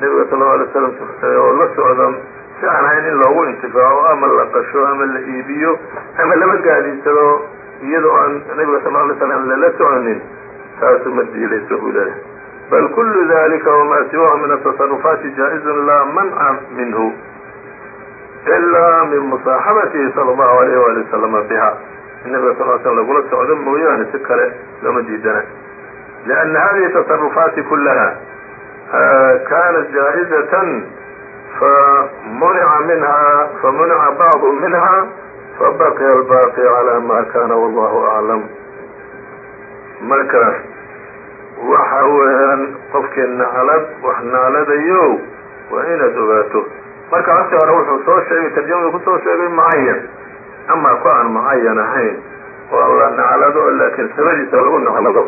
nebiga sal lau alay slam oo la socda si aan ahayn in loogu intifaaco ama la qasho ama la iibiyo ama lama gaadiisado iyadoo aan nabiga sal lay slam lala soconin taasu ma diidayso buu leeyahay. Bal kulu dalika wma siwahu min atasarrufaati jaa-izun laa manca minhu ilaa min musaaxabatihi sala allahu alayh wali wasalama biha in nabiga sal l slam lagula socdo mooyaane si kale looma diidana. Lianna hadihi tasarufaati kulaha kanat jaa-izatan famunica minha famunica bacdu minha fabaqiya albaqi calaa ma kana wallahu aclam marka waxa weeyaan qofkii naclad wax nacladayo waa inaad ogaato marka hortii hore wuxuu soo sheegay tarjamadu ku soo sheegay mucayan ama ku aan mucayan ahayn oo la naclado laakiin sabadiisa lagu naclado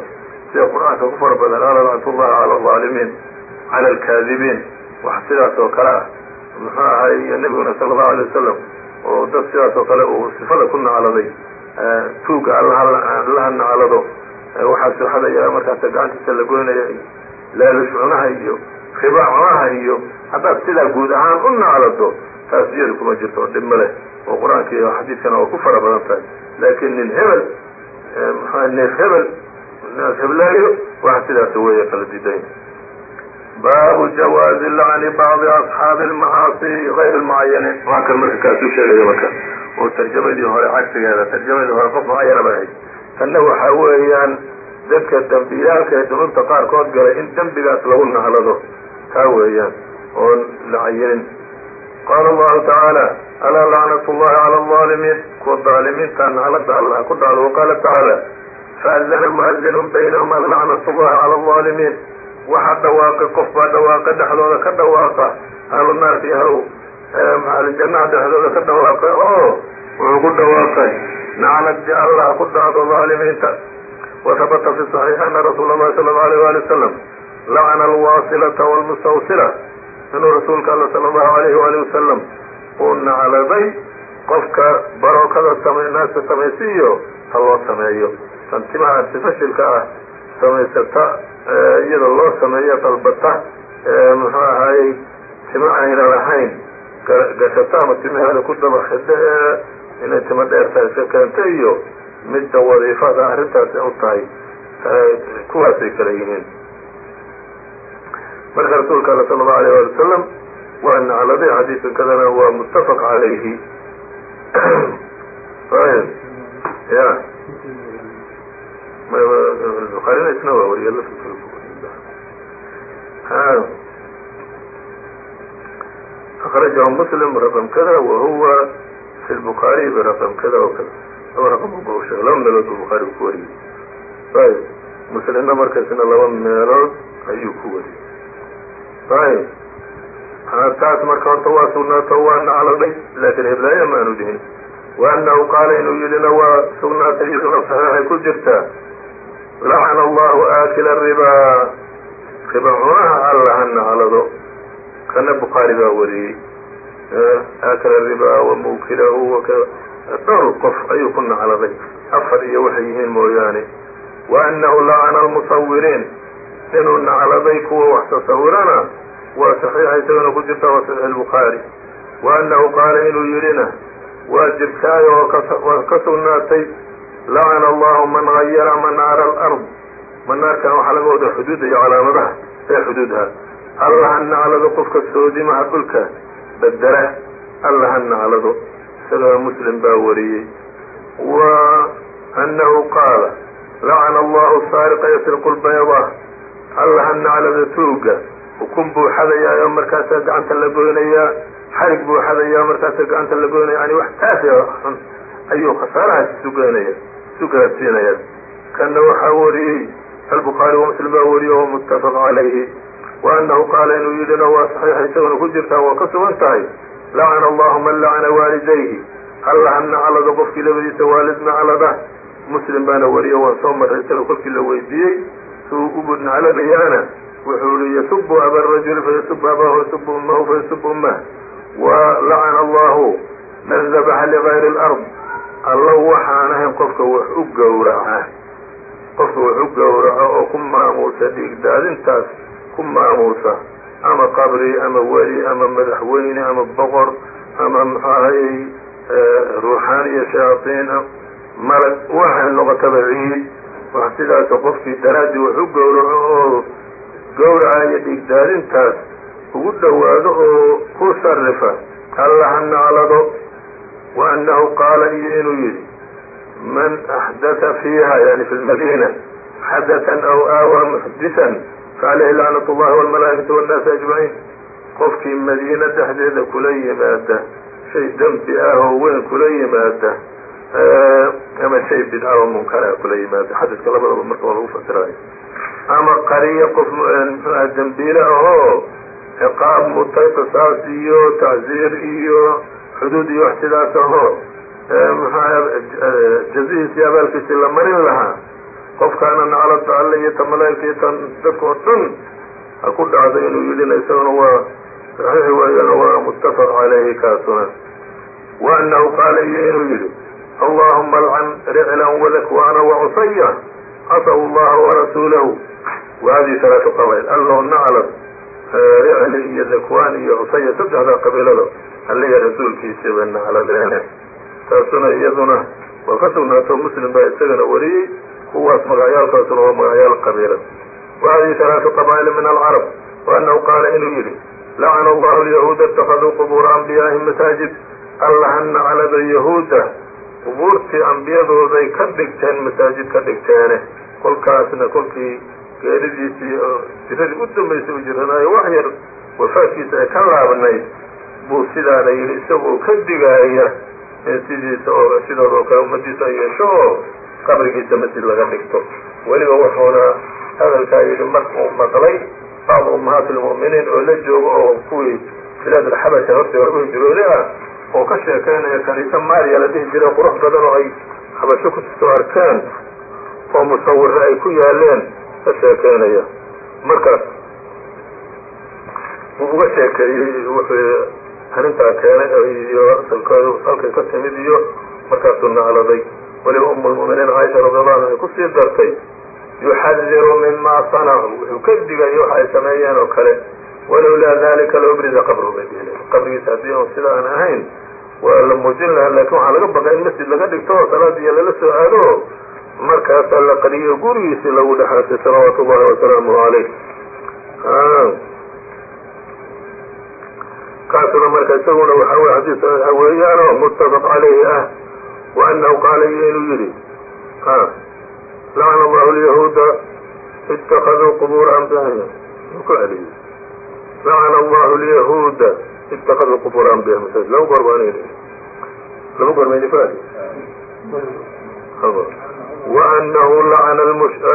sida qur'aanka ku fara badan qaala lacnatullahi cala alظaalimiin cala alkaadibiin wax sidaas oo kale ah muxuu ahay nebiguna sala allahu alay wasalam oo dad sidaas oo kale uu sifada ku nacladay tuuga allaha naclado waxaa sooxadaya markaas gacantiisa la goynaya laalush cunaha iyo riba cunaha iyo haddaad sidaa guud ahaan u naclado taas iyadu kuma jirto dhib ma leh oo qur'aanka iyo xadiidkana waa ku fara badan tahay. Laakiin nin hebel mxua neef hebel naas heblaayo waxa sidaas weeye kala diiday baabu jawaazi lacni bacdi asxaabi almacaasi gayr lmucayani waa kan marka kaasu sheegaya marka oo tarjamadii hore cagsigeeda tarjamadii hore qof mucayana bay ahayd tanna waxaa weeyaan dadka dembiyaalka ee dunuubta qaarkood galay in dembigaas lagu naclado taa weeyaan oon la qaala allahu tacaala alaa lacnat llahi cala alظaalimiin kuwa daalimiinta naclada allah ku dhacdo waqaala tacaala faadana muadinun baynahum an llahi cala alظaalimiin waxa dhawaaqa qof baa dhawaaqa dhexdooda ka dhawaaqa ahlu naarta iyo ahlu ahlujannaha dhexdooda ka dhawaaqa oo wuxuu ku dhawaaqay nacnad bi allah ku dhacdo dhaalimiinta wahabata fi saxiix ana rasuula allahi sala allau alayh wali wasalam lacana alwaasilata waalmustawsila inuu rasuulka alla sala allahu alayhi waali wasalam uu nacladay qofka barookada samay naasta samaysi ha loo sameeyo. Tan timaha ah samaysata iyada loo sameeyo dalbata muxuu ahaayey tima ayna lahayn gashata ama timaheeda ku daba xidho inay tima dheertahay iska keenta iyo midda wadiifada arrintaasi u tahay kuwaasay kala yihiin marka rasuulka all sala allahu alayh wali wasalam waa nacladay xadiidkan kadana waa muttafaq calayhi ya bukaarina isna waa wariya akrajahu muslim raqam kada wahuwa fi lbukaariy biraqam kada o kada laba raqam bu sheeg laba meelood buu bukaari ku wariyey ayb muslimna markaasna laba meelood ayuu ku wariyey ayb taas marka horta waa sugnaato waa nacladay laakin heblaaya ma aanu dhihin wa anahu qaala inuu yidhina waa sugnaatay iyaduna saxiixay ku jirtaa lacana allahu aakila ribaa riba cunaha alla ha naclado kana bukhaari baa wariyey aakila ribaa wa muukilahu dhowr qof ayuu ku nacladay afar iyo waxay yihiin mooyaane. Wa anahu lacana almusawiriin inuu nacladay kuwa wax tasawirana waa saxiixa isagana ku jirta waa saxiix albukhaari wa anahu qaala inuu yidhina waa jirtaayo oo waa ka sugnaatay lacana allahu man gayara manaara alard manaarkan waxaa laga wadaa xuduudda iyo calaamadaha ee xuduudha. Alla ha naclado qofka soodimaha dhulka. Bedela alla ha naclado isagana muslim baa wariyey. Wa anahu qaala lacana allahu saariqa yasriqu lbayda alla ha naclado tuuga ukun buu xadayaa markaasaa gacanta la goynayaa xarig buu xadayaa markaasaa gacanta la goynaya. Yani wax taasi xun ayuu khasaarahaas sugeynaya sugaadsiinaya kana waxaa wariyey albukhaari wa muslim baa wariyey wa muttafaq calayhi wa anahu qaala inuu yidhina waa saxiixa isaguna ku jirtaa waa ka sugan tahay lacana allahu man lacana waalidayhi alla ha naclado qofkii labadiisa waalid naclada muslim baana wariyo waan soo marray isaga kolkii la weydiiyey suu ugu nacladayaana wuxuu yihi yasubu aba rajuli fayasubu abahu yasubu ummahu fayasubu ummah wa lacana allahu man dabaxa ligayri alard alla waxaan ahayn qofka wax u gowraca qofka wax u gowraco oo ku maamuusa dhiigdaadintaas ku maamuusa ama qabri ama weli ama madaxweyne ama boqor ama muxuu ahayey ruuxaan iyo shayaaطiin malag waxay noqotaba ciid. Wax sidaas qofkii daraaddii wax u gowraco oo gowraca iyo dhiigdaadintaas ugu dhowaado oo ku sarifa alla ha naclado wa annahu qaala iyo inuu yidhi man axdaa fiiha yani fi lmadina xadatan aw aawaa muxdisan facalayhi lacnat اllahi walmalaaikati wannaasi ajmaciin qofkii madiina dhexdeeda kula yimaada shay dembi ah oo weyn kula yimaada ama shay bidca oo munkara kula yimaada xadadka labadaba marka waa lagu fasiraya ama qariya qof mxuaha dembiila ahoo ciqaab mutay qisaas iyo tacziir iyo xuduud iyo wax sidaas ahoo jazihiisi abaalkiisi la marin lahaa. Qofkaana naclada alle iyo ta malaa'ika iyo tan dadka dhan ha ku dhacdo inuu yidhina isaguna waa saxiix weeyana waa muttafaq calayhi kaasuna. Wa annahu qaala iyo inuu yidhi allahuma alcan riclan wadakwana wacusaya casaw allaha warasuulahu wahadii talaatu qabail allow naclad ricli iyo dakwaan iyo cusaya saddexdaa qabiilada alliga rasuulkiisaba nacladeene taasuna iyaduna waa ka sugnaato muslim baa isagana wariyey kuwaas magacyaalkaasuna waa magacyaal qabiilad wahadii talaatu qabaa'il min alcarab wa annahu qaala inuu yidhi lacana allahu alyahuuda اtakaduu qubuura anbiyaa'ihim masaajid alla ha yahuudda qubuurtii ambiyadooday ka dhigteen masaajid ka dhigteene. Kolkaasna kolkii geeridiisii oo jiradii u dambaysay u jiranaayo wax yar wafaadkiisa ay ka laabnayd buu sidaana yidhi isagoo ka digaaya sidiisa oo sidooda oo kale ummadiisa yeesho oo qabrigiisa masjid laga dhigto. Weliba wuxuuna hadalkaa yidhi markuu maqlay bacdu ummahaati lmu'miniin oo la joogo oo kuwii bilaad alxabasha hortii hore u hijroode ah oo ka sheekaynaya kaniisa maariya la dhihi jiray qurux badan oo ay xabasho ku soo arkeen oo musawiro ay ku yaaleen ka sheekaynaya markaas wuu uga sheekeeyey arrintaa keenay iyo asalkooda halkay ka timid iyo markaasuu nacladay. Weliba umulmu'miniin caaisha radiallahu anha ku sii dartay. Yuxadiru mima sanacuu wuxuu ka digaya waxa ay sameeyeen oo kale. Walowlaa dalika labriza qabru bay qabrigiisa haddii on sida aan ahayn waa la muujin lahaa laakiin waxaa laga baqay in masjid laga dhigto oo salaadiiyo lala soo aado. Markaasaa la qariyo gurigiisi lagu dhexaasay salawaatu ullahi wasalaamu caleyh kaasuna marka isaguna waxaa weye xadiis saxiixa weeyaano muttafaq calayhi ah wa annahu qaala inuu yidhi lacna allahu lyahuuda itakaduu qubuura ambiyaihim ku celiyey. Lacana allahu lyahuuda itakaduu qubuura ambiyahim masaajid laba goor baan yidhi laba goor mayni faadi وأنه لعن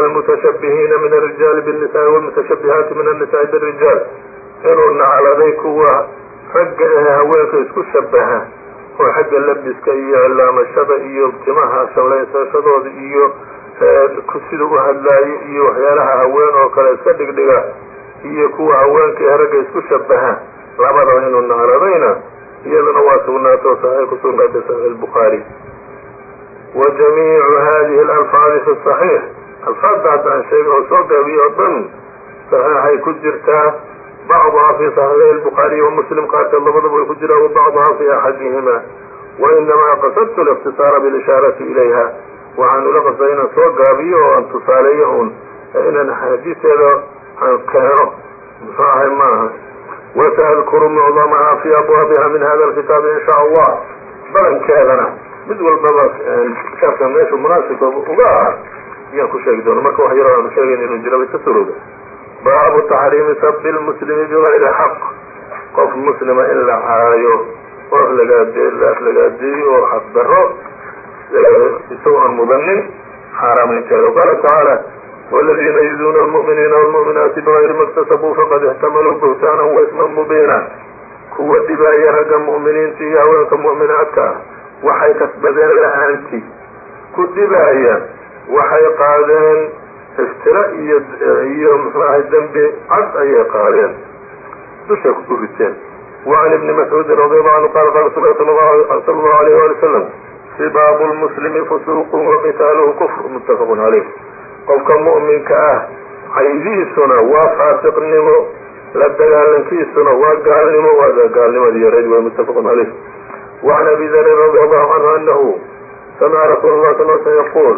المتشبهين من الرجال بالنساء والمتشبهات من النساء بالرجال inuu nacladay kuwa ragga ee haweenka isku shabaha oo xagga labiska iyo cilaamashada iyo timaha shallaynsashadooda iyo eh, sida u hadlaayo iyo waxyaalaha haween oo kale iska dhigdhiga iyo kuwa haweenka ee ragga isku shabaha labadaba inuu naaradayna iyadana waa sugnaatoo saxiix ku sugnaato saxiix albukhaari wa jamiicu haadihi alalfaadi fi saxiix. Alfaadda hadda aan sheegay oo soo gaabiyo oo dhan saxiixay ku jirtaa bacduhaa fii saxiixay bukhaariyi wa muslim qaarkeed labadaba ku jiraan wa bacduhaa fii axadihima wainamaa qasadtu اlاktisaara bilishaarati ilayha waxaan ula qasday inaan soo gaabiyo oo aan tusaaleeyo uun inaan axaadiisteeda aan keeno muxuu ahay maaha wasaadkuru mucdamahaa fii abwaabiha min hada alkitaabi in shaa allah badankeedana mid walbaba kitaabka meeshuu munaasibka uga ah ayaan ku sheegi doona marka wax yaro aanu sheegayn inuu jiro ka surowda baabu taxriimi sabi lmuslimi bigayri xaq qof muslima in la caayo oo aflagaade la aflagaadeeyo oo xaq daro isagoo aan mudanin xaaraamaynteeda qaala tacaala wاladiina yuduuna almu'miniina wاlmu'minaati bغayri ma اktasabuu faqad ixtamaluu buhtaanan waisman mubiina kuwa dhibaaya ragga mu'miniinta iyo haweenka mu'minaadka ah waxay kasbadeen la-aanti ku dhibaaya waxay qaadeen iftira iyo eh, iyo muxuu dembi cad ayay qaadeen. Dushay ku riteen wacan ibni mascuudin radiallahu anhu qala qala rasul sal allahu alayh wali wasalam sibaabu lmuslimi fusuuqun waqitaaluhu kufr muttafaqun calayh qofka mu'minka ah caydihiisuna waa faasiqnimo la dagaalankiisuna waa gaalnimo waa gaalnimadii yareyd way muttafaqun calayh wacan abi darin radi allahu canhu anahu samica rasuula lah sal sl yaquul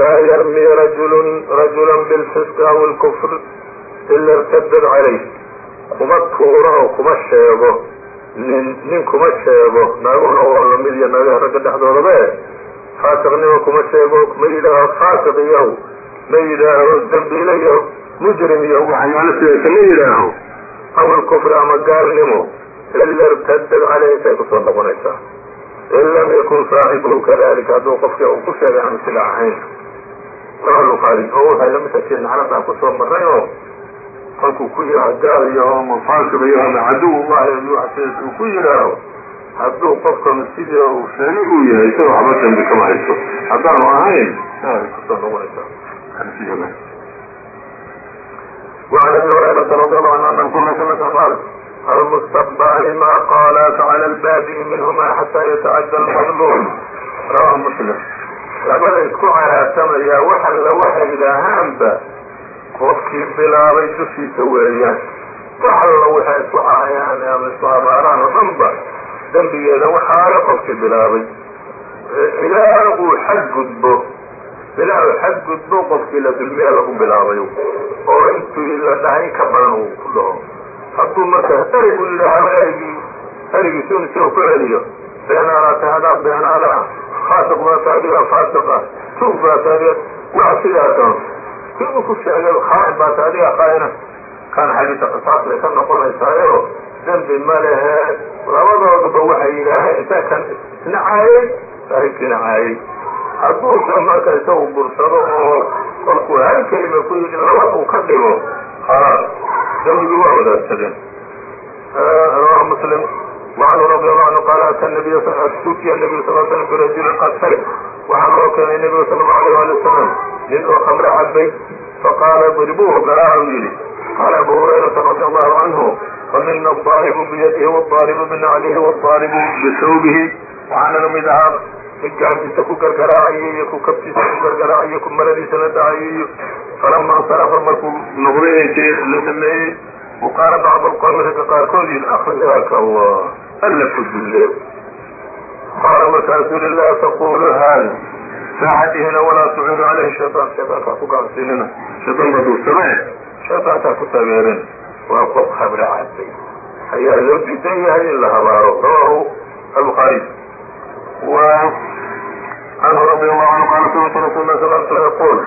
laa yarmi rajulu rajula bilfisq aw اlkfr ila irtadad calayh kuma tuuro oo kuma sheego nin nin kuma sheego naaguna waa la mid iyo naagaha ragga dhexdoodaba e faasiqnimo kuma sheego ma yidhaaho faasiq iyahu ma yidhaaho dambiile iyo mujrim iyo waxyaalo sidaasa ma yidhaaho aw alkufri ama gaalnimo ila irtadad caleyh say ku soo noqonaysaa in lam yakun saaxibuhu kadalika hadduu qofkii uu ku sheegay aanu sila ahayn rawahu bukhaari oo waxay lamid tahay nacladaa kusoo maray oo kolkuu ku yidhaaho gaal iyaho ama faasiq iyaho ama caduw ullahi sidaas uu ku yidhaaho hadduu qofkan sidii uu sheegay uu yahay isaga waxba dambi kama haysto haddaanu ahayn ay kusoo noqonaysaa وعn abi هurayrata radi allahu anhu ana kuna sala qaal almustabani ma qaala facala lbaadi'i minhuma xataa yatacadda almadluum rawahu muslim labada isku caraartamaya wax alla waxay idhaahaanba qofkii bilaabay dushiisa weeyaan. Wax alla waxay isku caayaan ama isku abaaraan oo dhan ba dembigeeda waxaala qofkii bilaabay. Ilaa uu xag gudbo ilaa uu xag gudbo qofkii la dulmiya lagu bilaabay. Oo intuu la dhahay ka badan uu ku dhaho. Hadduu marka erig u yidhaaho erigii erigiisun isagoo ku celiyo beenaalaata hadaa beenaala faasiq baata adiga faasiqa tuug baata adiga wax sidaasa kii uu ku sheegay khaain baata adiga khaaina kan xadiisa qisaas bay ka noqonaysaayo dembi ma lehe labadooduba waxay yidhaaheen inta kan isna caayay saaxiibkiina caayay hadduusa marka isagu bursado oo kolkuu hal kelima ku yidhi laba uu ka dhigo khalaas dembigii waa wadaagsadeen rawahu muslim wacanhu radi allahu canhu qaala ata nabiya utiya nabigu sal l slam birajulin qad sarib waxaa loo keenay nebigu sal allahu alayh waali wasalam nin oo khamre cabay faqaala diribuuhu garaha u yidhi qaala abu hurayrata radi allahu canhu famina adaahibu biyadihi wadaaribu binaclihi wadaaribu bisawbihi waxaana la mid ahaa mid gacantiisa ku gargaraacayo iyo ku kabtiisa ku gargaraacayo ku maradiisala dhacayo iyo falama insarafa markuu noqday ee la sameeyey u qaala bacdu alqomi ragga qaarkood yidhi akhriaka allah alla ku dulle qaala markaasuu laa taqulu haada saaxadihina walaa tuciru caleyhi shayaan shaydaankaa ku gacansiinina shaydaan baduu samee shaydaankaa ku taageerin waa qof habre caday ayaa loo diidan yahay in la habaaro rawahu albuhaariy wa canhu radi allahu canhu qaala samictu rasul lah sal slam yaqul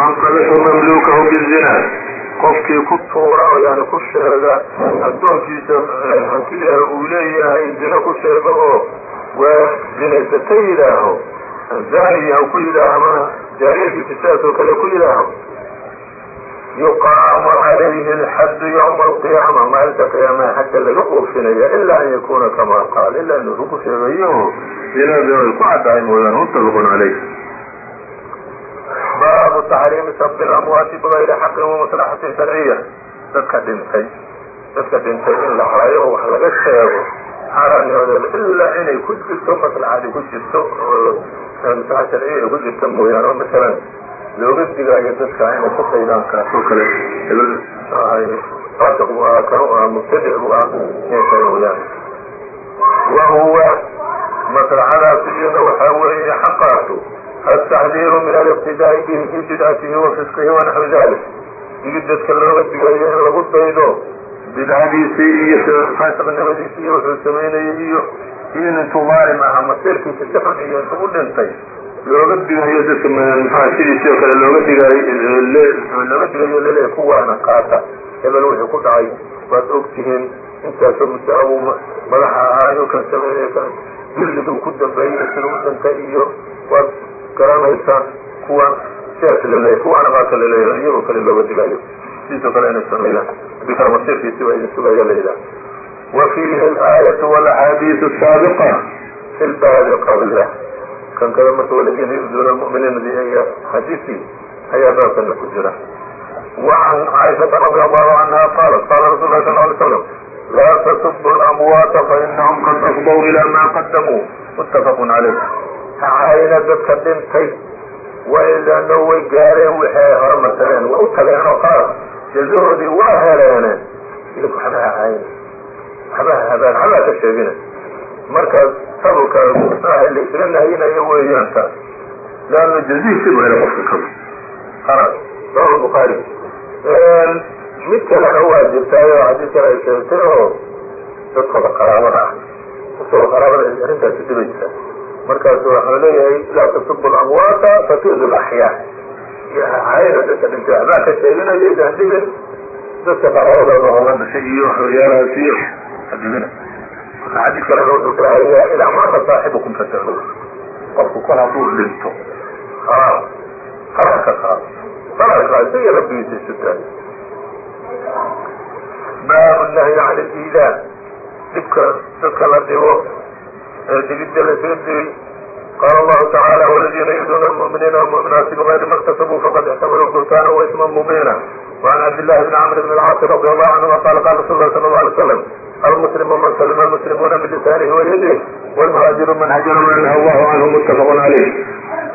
man qadafa mamlukahu bizina qofkii ku tuura oo yani ku sheega addoonkiisa hantiyaha uu leeyahay zina ku sheega oo waa zinaysata yidhaaho zaniya ku yidhaaho ama jaariyadiisa sidaas oo kale ku yidhaaho. Yuqaamu calayhi alxaddu ywma alqiyaama maalinta qiyaamaha xagga laga oofinaya ilaa an yakuna kama qaal ilaa inuu ruku sheegayo. Ay ku caddahay mooyaane muttafaqun caleyh baabu taxriimi sabbi lamwaati bigayri xaqin wamaslaxatin sharciya. Dadka dhintay dadka dhintay in la harayo oo wax laga sheego xaaraannimadooda ilaa inay ku jirto maslaxadi ku jirto oo maslaxa sharciya ay ku jirto mooyaane oo masalan looga digaayo dadka inay ku qaydaan kaasoo kale. Hebel faasiq buu ahaa kanu ahaa mubtadic buu ahaa. Inay mooyaane. Wa huwa maslaxadaas iyada waxaa weeye xaqaasu altadiiru min aliqtidaai bihim fii bidcatihi wa fisqihi wanaxwi dalik digid dadka looga digayo in lagu daydo bidcadiisii iyo faasiqnimadiisii iyo wuxuu samaynayay iyo iyo nintuu maalim aha masiirkiisa si xun iyo intu u dhintay looga digayo dadka mxua sidiisio kale looga digaayo looga digayo lele kuwaana qaata hebel wuxuu ku dhacay waad ogtihiin intaasoo musaabuu madaxa ahaayo kan sameynay kan jilid uu ku dambeeyey sida u dhintay iyo waad garanaysaan kuwan sidaas laleeyahay kuwaana qaata laleeyahay iyagoo kale looga digaayo sidiisoo kale inay sameeyaan hadii kale masiirkiisi waa idin sugaya layidhaha wa fiihi alaayatu walaxaadiisu saabiqa fi lbaabi qabla kan kada marka waladiina yu'duuna almu'miniina iyo xadiisii ayaa baabkana ku jira وعn caaشhaةa رadي الله عanهa qاaلت qاla رasul لh صل ه sلم laa تsبوا الأموaaتa faإنahم qad أfضوا إilى ma qadamوu متafq عalayh hahayna dadka dhintay. Waylano way gaareen waxay hormarsadeen waa u tageen oo qaar. Jazahoodii waa heleene. Idinku waxba hahayn waxba habaan waxbaa ka sheegina. Markaas sabulka la isla nahayinayo weeyaan taas leanna jazihiisi bu hele qofka kaba halas rawahu bukhaari mid kalena waa jirtaayo xadiis kale ay sheegtay oo dadkooda qaraabada ah. Dadkooda qaraabada ay arrintaasi dhibaysa markaasu waxuu leeyahay laa tasubu lamwaata fatu'du laxyaa hayna dadka la dhibo ee digidda la soo digay qaala allahu tacaala waladiina yaduuna almu'miniina wmuminaati bikayri ma اktasabuu faqad ixtamaluu gurtaana waisman mubiina wacan cabdillahi bni camr bn alcaas radi allahu canhuma qaala qaala rasul lah sala allau alay slam almuslimu man salima almuslimuuna bilisaanihi wayadih walmuhaajiru man hajarahu allah canhu muttafaqu calayh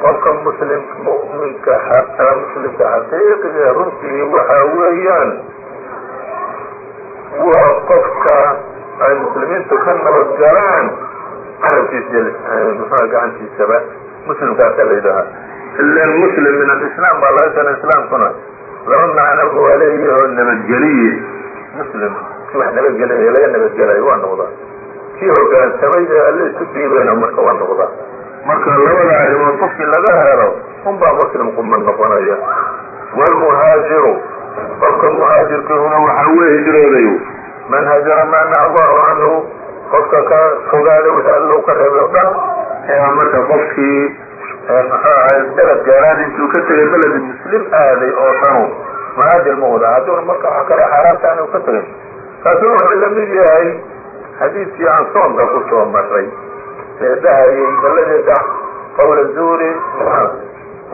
qofka muslim muminka muslimka xaqiiqiga runtii waxaa weeyaan waa qofka ay muslimiintu ka nabadgalaan galaan carabkiisa mxua gacantiisaba muslimkaasa la yidhahaa ila muslim min alislaam baa laga sana islaamkuna laba macnoba waa leeyaho nabadgeliye. Muslim ki wax nabadgelaya laga nabadgelayo waa noqdaa kii hogaansamay ee alle isu dhiibayna marka waa noqdaa marka labada arrimood qofkii laga helo unbaa muslim quma noqonaya. Wlmuhaajiru qofka muhaajirkiihuna waxaa weye hijroodayo man hajara ma naha allahu canhu qofka ka fogaada wixii allow ka reebay o dhan ee marka qofkii muxuu ahay beled gaaraad intuu ka tegay beled muslim aaday oo dhanu muhaajir ma wada. Hadduuna marka wax kale xaaraamta anu ka tegin kaasuna wuxuu la mid yahay xadiidkii aan soonka ku soo ee dhahayay balladeeda qawla zuuri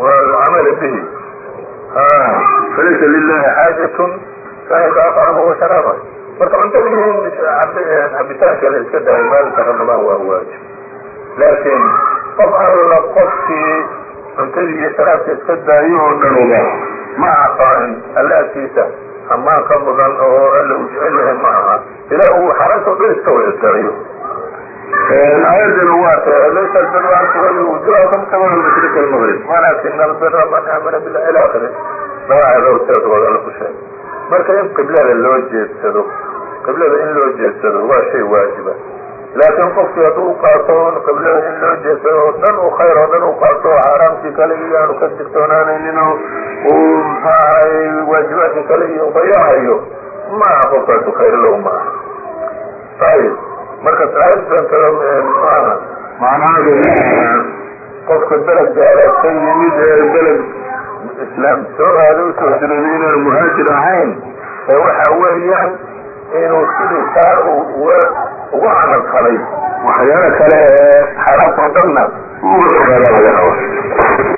waalcamala bihi. Falaysa lilahi xaajatun sahida acamahu washaraaba marka cuntadiin cabitaanka la iska dahay maalinka ramadaan waa waajib. Laakiin qof alla qofkii cuntadii iyo sharaabka iska daayo oo dhanuba ma aha alle agtiisa ammaanka mudan oo alla uu jecel yahay ma aha. Ilaa uu xaaraanta o dhan iska wada darayo aayadina waa tahay laysa albira an tuwallu wujuhakum qibala mashriqi almaghrib walaakina albira man aamana billahi ila akhiri laba aayadood sidaasgood alla ku sheegay marka in qiblada loo jeedsado qiblada in loo jeedsado waa shay waajiba. Laakiin qofkii hadduu qaato qiblada in loo jeedsado oo dhan u khayr oo dhan u qaato oo xaaraamkii kale iyo aanu ka digtoonaanaynin oo uu muxuu ahay waajibaadkii kale iyo dayacayo maaha qofkaasu khayr low maaha ayib marka aayaddantada muxuaha macnaheedu qofka beled gaala ka yimid ee beled islaam soo aada u soo jirooday inaanu muhaajir ahayn ee waxa weeyaan inuu sidii taa ugu camal falay waxyaalo kale ee dhanna uga ogaada laga raba